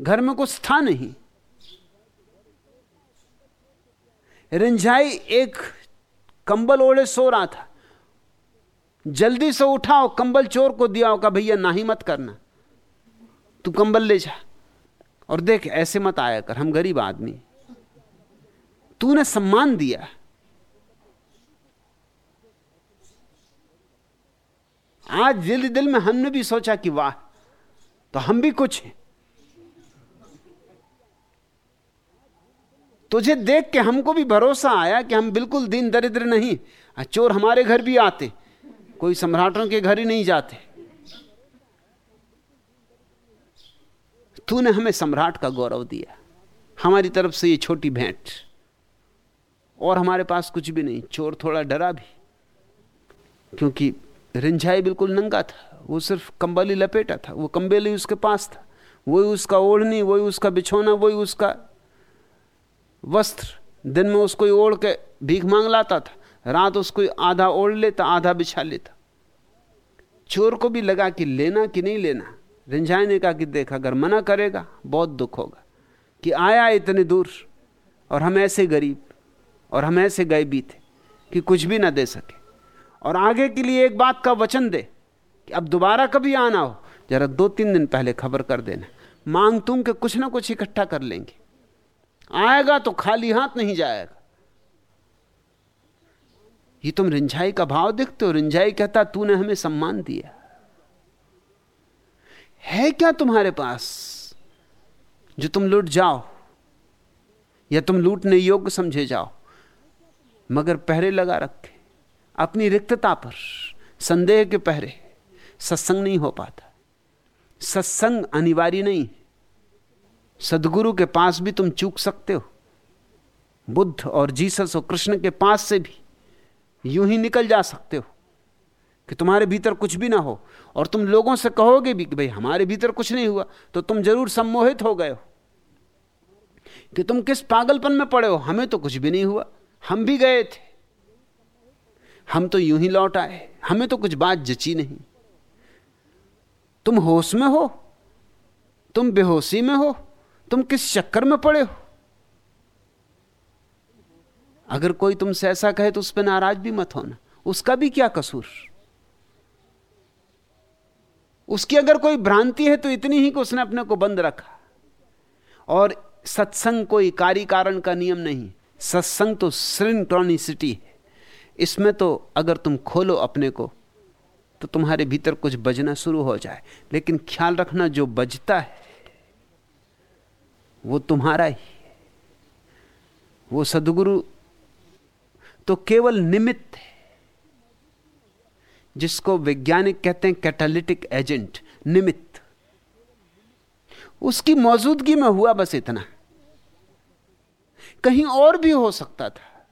घर में कुछ था नहीं। रिंझाई एक कंबल ओढ़े सो रहा था। जल्दी से उठाओ, कंबल चोर को दिया होगा, भैया ना ही मत करना। तू कंबल ले जा। और देख, ऐसे मत आया कर, हम गरीब आदमी तूने सम्मान दिया। आज दिल दिल में हमने भी सोचा कि वाह तो हम भी कुछ हैं। तुझे देख के हमको भी भरोसा आया कि हम बिल्कुल दीन दरिद्र नहीं। चोर हमारे घर भी आते। कोई सम्राटों के घर ही नहीं जाते। तूने हमें सम्राट का गौरव दिया। हमारी तरफ़ से ये छोटी भेंट। और हमारे पास कुछ भी नहीं। चोर थोड़ा डरा भी। क्योंकि रिंझाई बिल्कुल नंगा था। वो सिर्फ़ कंबली लपेटा था। वो कंबेली उसके पास था। वही उसका ओढ़नी, वही उसका बिछोना, वही उसका वस्त्र। दिन में उसको ओढ़ के भीख मांग लाता था। रात उसको आधा ओढ़ लेता, आधा बिछा लेता। चोर को भी लगा कि लेना कि नहीं लेना। रिंझाई ने कहा कि देख, अगर मना करेगा, बहुत दुख होगा कि आया इतने दूर और हम ऐसे गरीब और हम ऐसे भी थे कि कुछ भी ना दे सके। और आगे के लिए एक बात का वचन दे कि अब दोबारा कभी आना हो, जरा दो तीन दिन पहले खबर कर देना। मांग तुम के कुछ ना कुछ इकट्ठा कर लेंगे। आएगा तो खाली हाथ नहीं जाएगा। ये तुम रिंझाई का भाव देखते हो? रिंझाई कहता, तूने हमें सम्मान दिया। है क्या तुम्हारे पास जो तुम लूट जाओ? या तुम लूटने योग्य समझे जाओ? मगर पहरे लगा रखे। अपनी रिक्तता पर, संदेह के पहरे। सत्संग नहीं हो पाता। सत्संग अनिवार्य नहीं सदगुरु के पास भी तुम चूक सकते हो। बुद्ध और जीसस और कृष्ण के पास से भी यूँ ही निकल जा सकते हो कि तुम्हारे भीतर कुछ भी ना हो। और तुम लोगों से कहोगे भी कि भाई हमारे भीतर कुछ नहीं हुआ तो तुम ज़रूर सम्मोहित हो गए हो कि तुम किस पागलपन में पड़े हो। हमें तो कुछ भी नहीं हुआ। हम भी गए थे। हम तो यूँ ही लौट आए। हमें तो कुछ बात जची नहीं। तुम होश में हो, तुम बेहोशी में हो तुम किस चक्कर में पड़े हो? अगर कोई तुमसे ऐसा कहे तो उस पर नाराज़ भी मत होना। उसका भी क्या कसूर? उसकी अगर कोई भ्रांति है तो इतनी ही कि उसने अपने को बंद रखा। और सत्संग कोई कार्य कारण का नियम नहीं। सत्संग तो सिटी है। इसमें तो अगर तुम खोलो अपने को तो तुम्हारे भीतर कुछ बजना शुरू हो जाए। लेकिन ख्याल रखना, जो बजता है वो तुम्हारा ही वो सदगुरु तो केवल निमित्त है, जिसको वैज्ञानिक कहते हैं कैटालिटिक एजेंट निमित्त। उसकी मौजूदगी में हुआ बस इतना। कहीं और भी हो सकता था।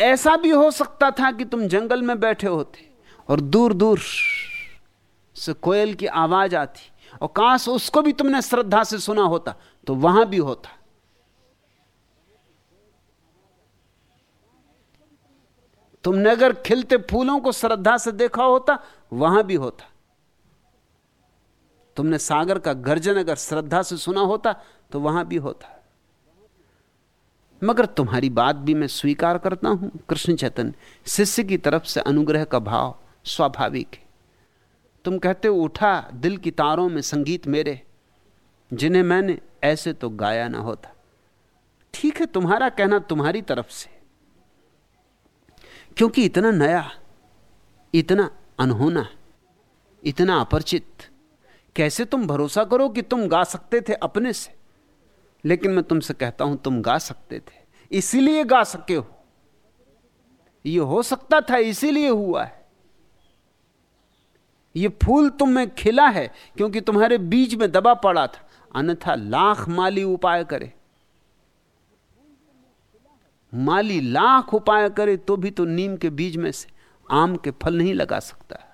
ऐसा भी हो सकता था कि तुम जंगल में बैठे होते और दूर दूर से कोयल की आवाज़ आती। और काश उसको भी तुमने श्रद्धा से सुना होता तो वहाँ भी होता। तुमने अगर खिलते फूलों को श्रद्धा से देखा होता, वहाँ भी होता। तुमने सागर का गर्जन अगर श्रद्धा से सुना होता तो वहाँ भी होता। मगर तुम्हारी बात भी मैं स्वीकार करता हूँ, कृष्ण चैतन्य, शिष्य की तरफ़ से अनुग्रह का भाव स्वाभाविक है। तुम कहते हो, उठा, दिल की तारों में संगीत मेरे। जिन्हें मैंने ऐसे तो गाया ना होता। ठीक है, तुम्हारा कहना तुम्हारी तरफ़ से। क्योंकि इतना नया, इतना अनहोना, इतना अपरिचित, कैसे तुम भरोसा करो कि तुम गा सकते थे अपने से? लेकिन मैं तुमसे कहता हूँ, तुम गा सकते थे। इसीलिए गा सके हो। यह हो सकता था, इसीलिए हुआ है। यह फूल तुम में खिला है क्योंकि तुम्हारे बीज में दबा पड़ा था। अन्यथा लाख माली उपाय करे। माली लाख उपाय करे तो भी तो नीम के बीज में से आम के फल नहीं लगा सकता।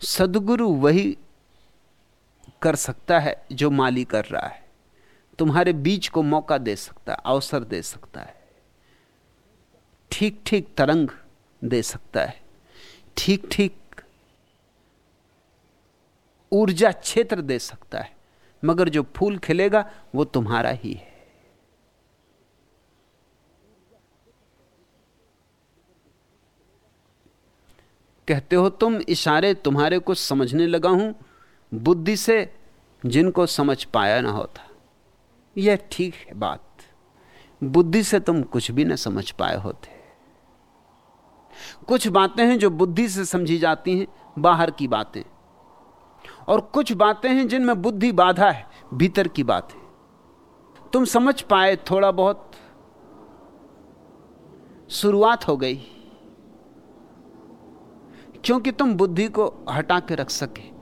सदगुरु वही कर सकता है जो माली कर रहा है। तुम्हारे बीज को मौका दे सकता है अवसर दे सकता है। ठीक ठीक तरंग दे सकता है। ठीक ठीक ऊर्जा क्षेत्र दे सकता है। मगर जो फूल खिलेगा, वो तुम्हारा ही है। कहते हो, तुम इशारे तुम्हारे कुछ समझने लगा हूँ। बुद्धि से जिनको समझ पाया ना होता। यह ठीक है बात। बुद्धि से तुम कुछ भी ना समझ पाए होते। कुछ बातें हैं जो बुद्धि से समझी जाती हैं, बाहर की बातें। और कुछ बातें हैं जिनमें बुद्धि बाधा है, भीतर की बातें। तुम समझ पाए थोड़ा बहुत। शुरुआत हो गई। क्योंकि तुम बुद्धि को हटा के रख सके।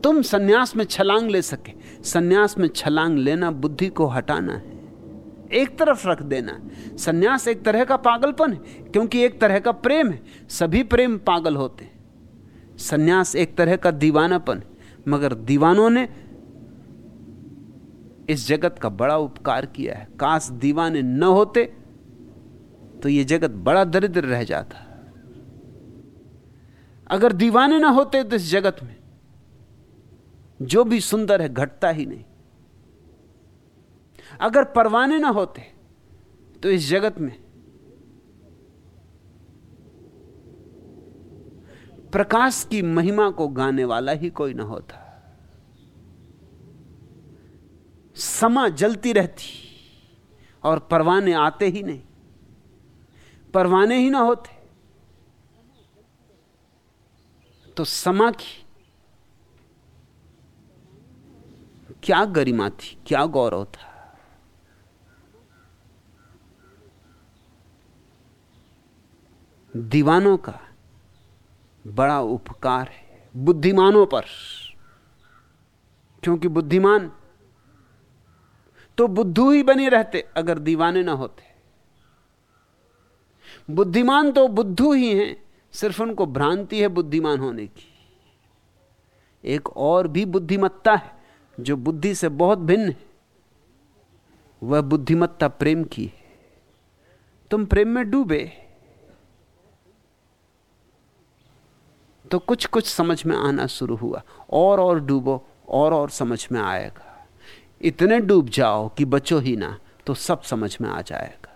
तुम सन्यास में छलांग ले सके। सन्यास में छलांग लेना बुद्धि को हटाना है। एक तरफ़ रख देना। सन्यास एक तरह का पागलपन है, क्योंकि एक तरह का प्रेम है, सभी प्रेम पागल होते हैं। सन्यास एक तरह का दीवानापन मगर दीवानों ने इस जगत का बड़ा उपकार किया है। काश दीवाने न होते तो यह जगत बड़ा दरिद्र रह जाता। अगर दीवाने ना होते तो इस जगत में जो भी सुंदर है, घटता ही नहीं। अगर परवाने ना होते तो इस जगत में प्रकाश की महिमा को गाने वाला ही कोई ना होता। समा जलती रहती और परवाने आते ही नहीं। परवाने ही ना होते तो समा की क्या गरिमा थी, क्या गौरव था। दीवानों का बड़ा उपकार है, बुद्धिमानों पर। क्योंकि बुद्धिमान तो बुद्धू ही बने रहते अगर दीवाने ना होते। बुद्धिमान तो बुद्धू ही हैं, सिर्फ़ उनको भ्रांति है बुद्धिमान होने की। एक और भी बुद्धिमत्ता है, जो बुद्धि से बहुत भिन्न है, वह बुद्धिमत्ता प्रेम की है। तुम प्रेम में डूबे तो कुछ कुछ समझ में आना शुरू हुआ। और और डूबो, और और समझ में आएगा। इतने डूब जाओ कि बचो ही ना तो सब समझ में आ जाएगा।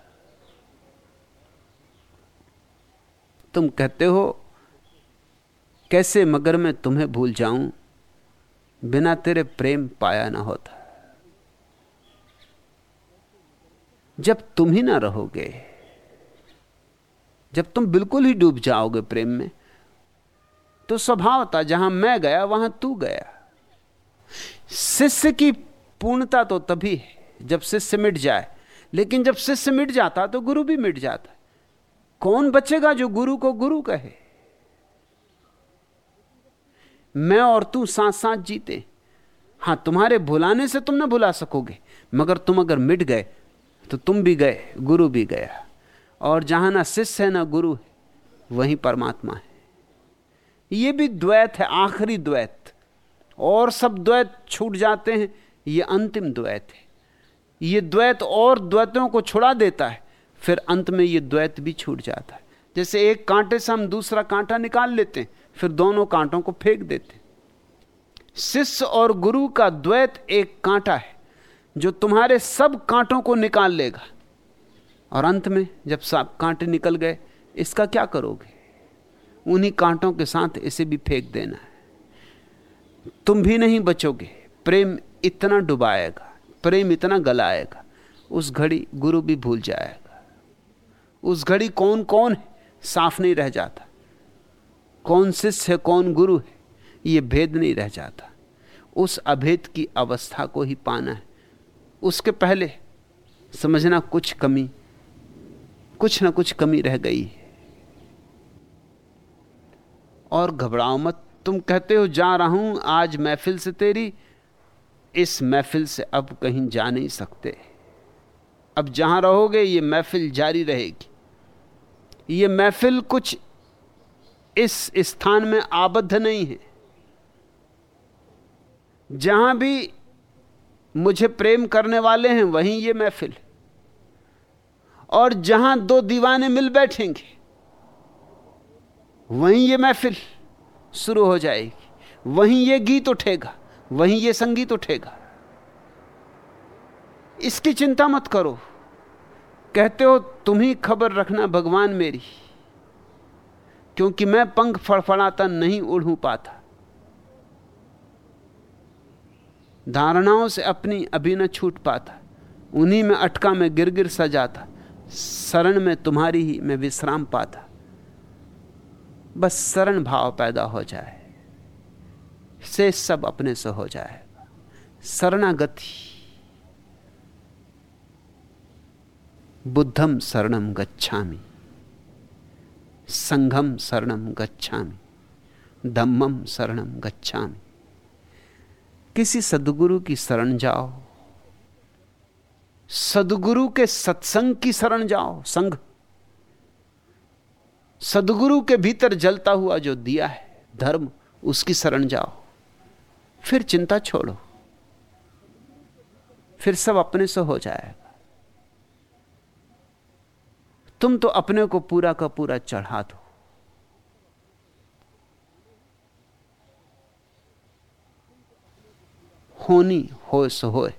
तुम कहते हो, कैसे मगर मैं तुम्हें भूल जाऊँ? बिना तेरे प्रेम पाया ना होता। जब तुम ही ना रहोगे, जब तुम बिल्कुल ही डूब जाओगे प्रेम में तो स्वभाव था, जहाँ मैं गया, वहाँ तू गया। शिष्य की पूर्णता तो तभी है, जब शिष्य मिट जाए। लेकिन जब शिष्य मिट जाता तो गुरु भी मिट जाता कौन बचेगा जो गुरु को गुरु कहे? मैं और तू साथ साथ जीते। हाँ, तुम्हारे भुलाने से तुम ना भुला सकोगे, मगर तुम अगर मिट गए तो तुम भी गए, गुरु भी गया। और जहाँ ना शिष्य है, ना गुरु है, वहीं परमात्मा है। ये भी द्वैत है, आखिरी द्वैत। और सब द्वैत छूट जाते हैं, ये अंतिम द्वैत है। ये द्वैत और द्वैतों को छुड़ा देता है, फिर अंत में ये द्वैत भी छूट जाता है। जैसे एक कांटे से हम दूसरा कांटा निकाल लेते हैं, फिर दोनों कांटों को फेंक देते हैं। शिष्य और गुरु का द्वैत एक कांटा है, जो तुम्हारे सब कांटों को निकाल लेगा। और अंत में जब सब कांटे निकल गए, इसका क्या करोगे? उन्हीं कांटों के साथ इसे भी फेंक देना है। तुम भी नहीं बचोगे। प्रेम इतना डुबाएगा, प्रेम इतना गलाएगा, उस घड़ी गुरु भी भूल जाएगा। उस घड़ी कौन कौन है? साफ़ नहीं रह जाता। कौन शिष्य है, कौन गुरु है? ये भेद नहीं रह जाता। उस अभेद की अवस्था को ही पाना है। उसके पहले समझना कुछ कमी, कुछ ना कुछ कमी रह गई है। और घबराओ मत। तुम कहते हो, जा रहा हूँ, आज महफिल से तेरी। इस महफिल से अब कहीं जा नहीं सकते। अब जहाँ रहोगे, ये महफिल जारी रहेगी। ये महफिल कुछ इस स्थान में आबद्ध नहीं है। जहाँ भी मुझे प्रेम करने वाले हैं, वहीं ये महफिल। और जहाँ दो दीवाने मिल बैठेंगे वहीं ये महफिल शुरू हो जाएगी। वहीं ये गीत उठेगा, वहीं ये संगीत उठेगा। इसकी चिंता मत करो। कहते हो, तुम ही खबर रखना भगवान मेरी, क्योंकि मैं पंख फड़फड़ाता नहीं उड़ू पाता। धारणाओं से अपनी अभी न छूट पाता, उन्हीं में अटका में गिर गिर सजाता, शरण में तुम्हारी ही मैं विश्राम पाता। बस शरण भाव पैदा हो जाए, से सब अपने से हो जाएगा शरणागति। बुद्धम शरणम गच्छामि। संघम शरणम गच्छामि। धम्मम शरणम गच्छामि। किसी सदगुरु की शरण जाओ। सदगुरु के सत्संग की शरण जाओ, संघ। सदगुरु के भीतर जलता हुआ जो दिया है, धर्म, उसकी शरण जाओ। फिर चिंता छोड़ो। फिर सब अपने से हो जाएगा। तुम तो अपने को पूरा का पूरा चढ़ा दो। होनी हो सो होए।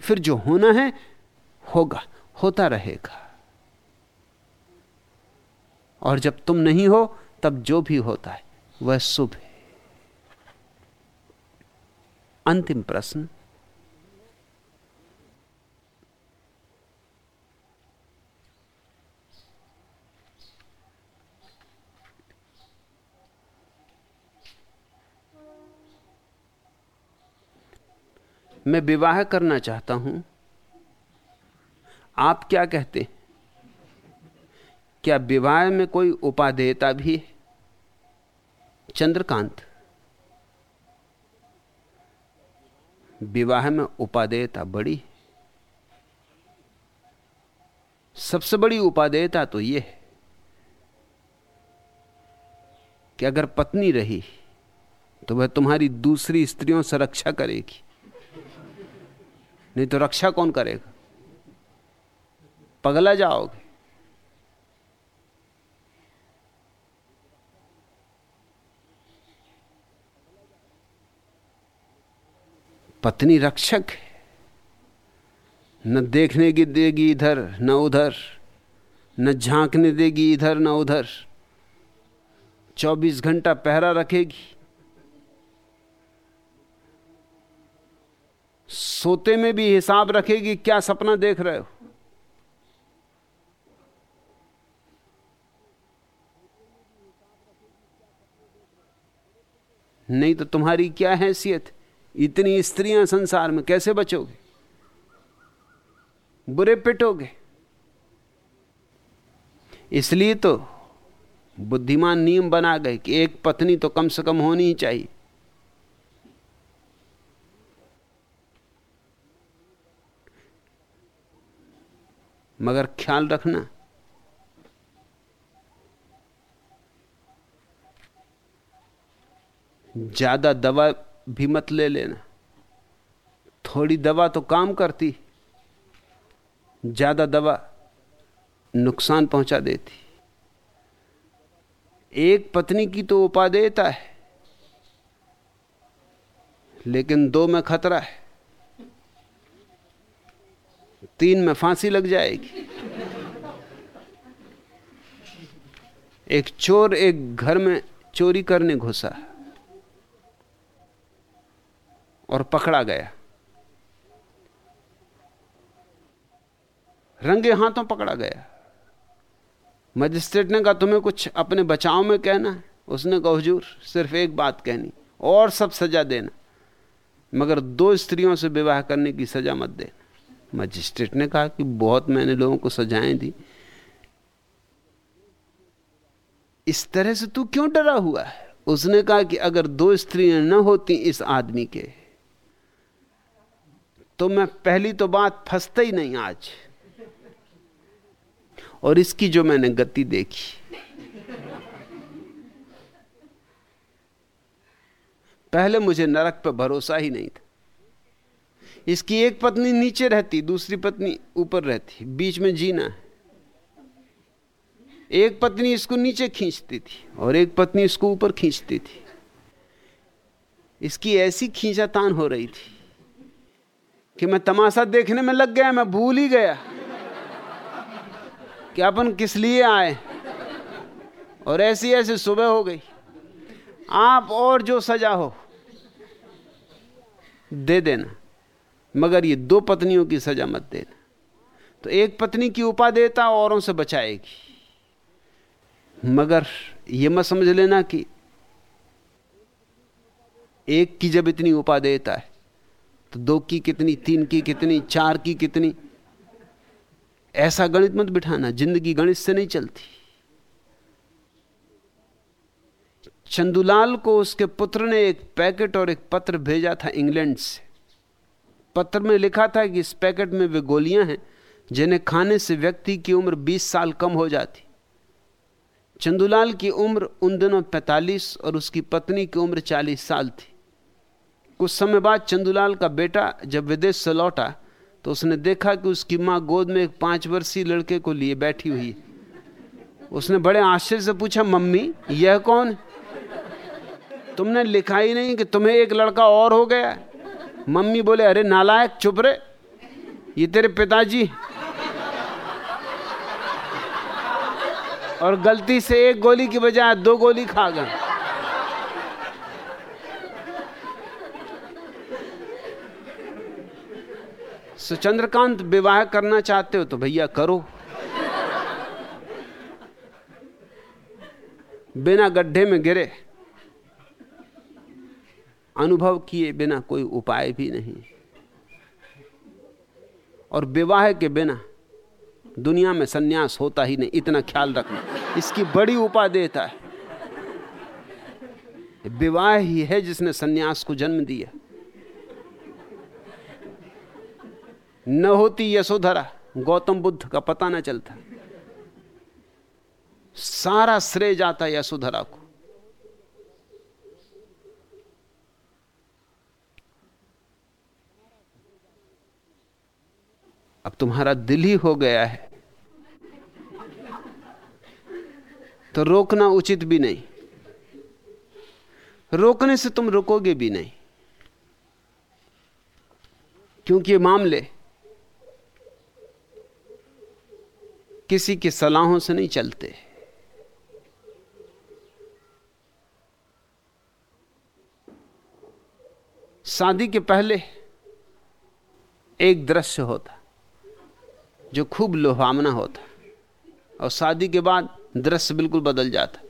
फिर जो होना है, होगा, होता रहेगा। और जब तुम नहीं हो, तब जो भी होता है, वह शुभ है। अंतिम प्रश्न। मैं विवाह करना चाहता हूँ। आप क्या कहते क्या विवाह में कोई उपादेयता भी है? चंद्रकांत। विवाह में उपादेयता बड़ी सबसे बड़ी उपादेयता तो यह है कि अगर पत्नी रही तो वह तुम्हारी दूसरी स्त्रियों से रक्षा करेगी। नहीं तो रक्षा कौन करेगा? पगला जाओगे। पत्नी रक्षक है। न देखने की देगी इधर, न उधर, न झांकने देगी इधर, न उधर। 24 घंटा पहरा रखेगी। सोते में भी हिसाब रखेगी, क्या सपना देख रहे हो? नहीं तो तुम्हारी क्या हैसियत? इतनी स्त्रियाँ संसार में कैसे बचोगे? बुरे पिटोगे? इसलिए तो बुद्धिमान नियम बना गए कि एक पत्नी तो कम से कम होनी ही चाहिए। मगर ख्याल रखना, ज़्यादा दवा भी मत ले लेना। थोड़ी दवा तो काम करती, ज़्यादा दवा नुकसान पहुँचा देती। एक पत्नी की तो उपादेयता है, लेकिन दो में खतरा है, तीन में फांसी लग जाएगी। एक चोर एक घर में चोरी करने घुसा। और पकड़ा गया। रंगे हाथों पकड़ा गया। मजिस्ट्रेट ने कहा, तुम्हें कुछ अपने बचाव में कहना है? उसने कहा, हजूर, सिर्फ़ एक बात कहनी, और सब सजा देना, मगर दो स्त्रियों से विवाह करने की सजा मत देना। मजिस्ट्रेट ने कहा कि बहुत मैंने लोगों को सजाएँ दी। इस तरह से तू क्यों डरा हुआ है? उसने कहा कि अगर दो स्त्रियाँ न होती इस आदमी के तो मैं पहली तो बात फंसता ही नहीं आज। और इसकी जो मैंने गति देखी। पहले मुझे नरक पर भरोसा ही नहीं था। इसकी एक पत्नी नीचे रहती, दूसरी पत्नी ऊपर रहती, बीच में जीना है। एक पत्नी इसको नीचे खींचती थी और एक पत्नी इसको ऊपर खींचती थी। इसकी ऐसी खींचातान हो रही थी कि मैं तमाशा देखने में लग गया, मैं भूल ही गया। कि अपन किस लिए आए? और ऐसी ऐसी सुबह हो गई। आप और जो सजा हो, दे देना। मगर ये दो पत्नियों की सजा मत देना। तो एक पत्नी की उपादेयता औरों से बचाएगी। मगर यह मत समझ लेना कि एक की जब इतनी उपादेयता है तो दो की कितनी, तीन की कितनी, चार की कितनी? ऐसा गणित मत बिठाना, ज़िंदगी गणित से नहीं चलती। चंदुलाल को उसके पुत्र ने एक पैकेट और एक पत्र भेजा था इंग्लैंड से। पत्र में लिखा था कि इस पैकेट में वे गोलियाँ हैं, जिन्हें खाने से व्यक्ति की उम्र 20 साल कम हो जाती। चंदुलाल की उम्र उन दिनों 45 और उसकी पत्नी की उम्र 40 साल थी। कुछ समय बाद चंदूलाल का बेटा जब विदेश से लौटा तो उसने देखा कि उसकी माँ गोद में एक पाँच वर्षीय लड़के को लिए बैठी हुई। उसने बड़े आश्चर्य से पूछा, मम्मी, यह कौन? तुमने लिखा ही नहीं कि तुम्हें एक लड़का और हो गया। मम्मी बोले, अरे नालायक, चुप रे ये तेरे पिताजी और गलती से एक गोली की बजाय दो गोली खा गए। सो चंद्रकांत विवाह करना चाहते हो तो भैया करो। बिना गड्ढे में गिरे। अनुभव किए बिना कोई उपाय भी नहीं। और विवाह के बिना दुनिया में सन्यास होता ही नहीं, इतना ख्याल रखना। इसकी बड़ी उपादेयता है। विवाह ही है जिसने सन्यास को जन्म दिया। न होती यशोधरा, गौतम बुद्ध का पता ना चलता। सारा श्रेय जाता यशोधरा को। अब तुम्हारा दिल ही हो गया है। तो रोकना उचित भी नहीं। रोकने से तुम रुकोगे भी नहीं। क्योंकि ये मामले किसी की सलाहों से नहीं चलते। शादी के पहले एक दृश्य होता, जो खूब लोभावना होता, और शादी के बाद दृश्य बिल्कुल बदल जाता।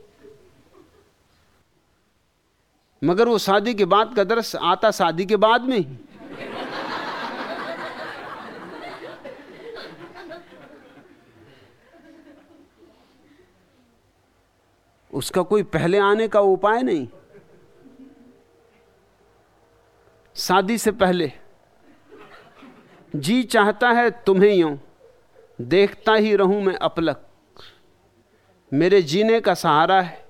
मगर वो शादी के बाद का दृश्य आता शादी के बाद में ही। उसका कोई पहले आने का उपाय नहीं। शादी से पहले जी चाहता है तुम्हें यूँ, देखता ही रहूँ मैं अपलक। मेरे जीने का सहारा है,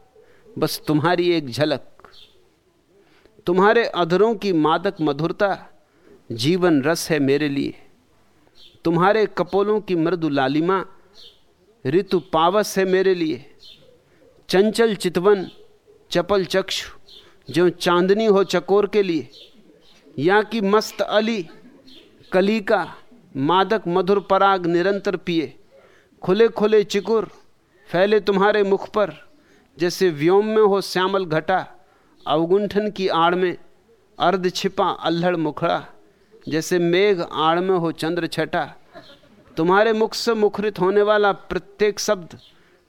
बस तुम्हारी एक झलक। तुम्हारे अधरों की मादक मधुरता जीवन रस है मेरे लिए। तुम्हारे कपोलों की मृदु लालिमा ऋतु पावस है मेरे लिए। चंचल चितवन, चपल चक्षु, जो चांदनी हो चकोर के लिए, या कि मस्त अली कली का मादक मधुर पराग निरंतर पिए, खुले खुले चिकुर, फैले तुम्हारे मुख पर, जैसे व्योम में हो श्यामल घटा, अवगुंठन की आड़ में, अर्ध छिपा अल्हड़ मुखड़ा, जैसे मेघ आड़ में हो चंद्र छटा। तुम्हारे मुख से मुखरित होने वाला प्रत्येक शब्द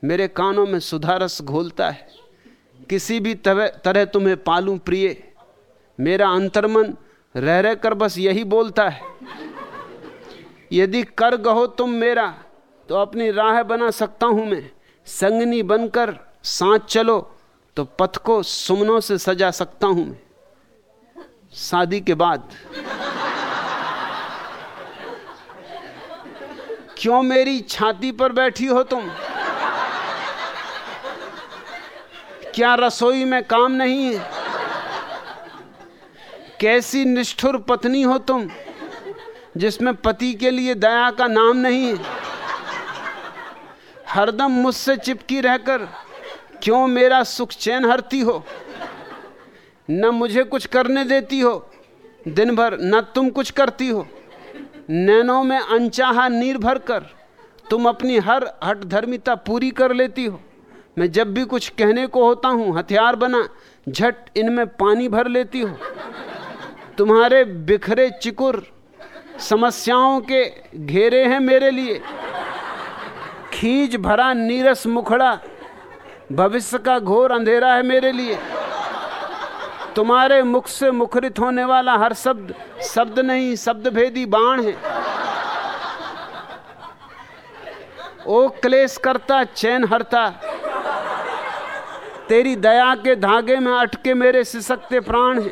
मेरे कानों में सुधारस घोलता है। किसी भी तरह तरह तुम्हें पालूं प्रिय। मेरा अंतर्मन रह रह कर बस यही बोलता है। यदि कर गहो तुम मेरा तो अपनी राह बना सकता हूँ मैं। संगनी बनकर साथ चलो तो पथ को सुमनों से सजा सकता हूँ मैं। शादी के बाद। क्यों मेरी छाती पर बैठी हो तुम? क्या रसोई में काम नहीं है? कैसी निष्ठुर पत्नी हो तुम, जिसमें पति के लिए दया का नाम नहीं है? हरदम मुझसे चिपकी रहकर क्यों मेरा सुख चैन हरती हो? न मुझे कुछ करने देती हो दिन भर न तुम कुछ करती हो। नैनों में अनचाहा नीर भर कर तुम अपनी हर हट धर्मिता पूरी कर लेती हो। मैं जब भी कुछ कहने को होता हूँ, हथियार बना, झट इनमें पानी भर लेती हो। तुम्हारे बिखरे चिकुर समस्याओं के घेरे हैं मेरे लिए। खींच भरा नीरस मुखड़ा, भविष्य का घोर अंधेरा है मेरे लिए। तुम्हारे मुख से मुखरित होने वाला हर शब्द शब्द नहीं शब्द भेदी बाण है। ओ क्लेश करता चैन हरता तेरी दया के धागे में अटके मेरे सिसकते प्राण हैं।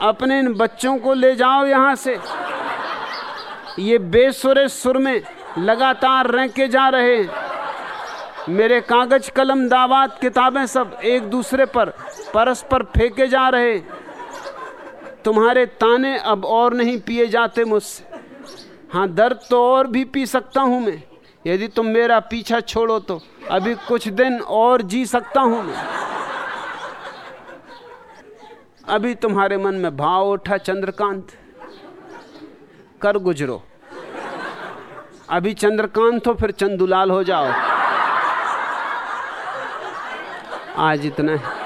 अपने इन बच्चों को ले जाओ यहाँ से। ये बेसुरे सुर में लगातार रह जा रहे हैं। मेरे कागज़ कलम दावात किताबें सब एक दूसरे पर परस्पर फेंके जा रहे तुम्हारे ताने अब और नहीं पिए जाते मुझसे। हाँ दर्द तो और भी पी सकता हूँ मैं। यदि तुम मेरा पीछा छोड़ो तो अभी कुछ दिन और जी सकता हूँ मैं। अभी तुम्हारे मन में भाव उठा चंद्रकांत। कर गुजरो। अभी चंद्रकांत हो, फिर चंदुलाल हो जाओ। आज इतना है।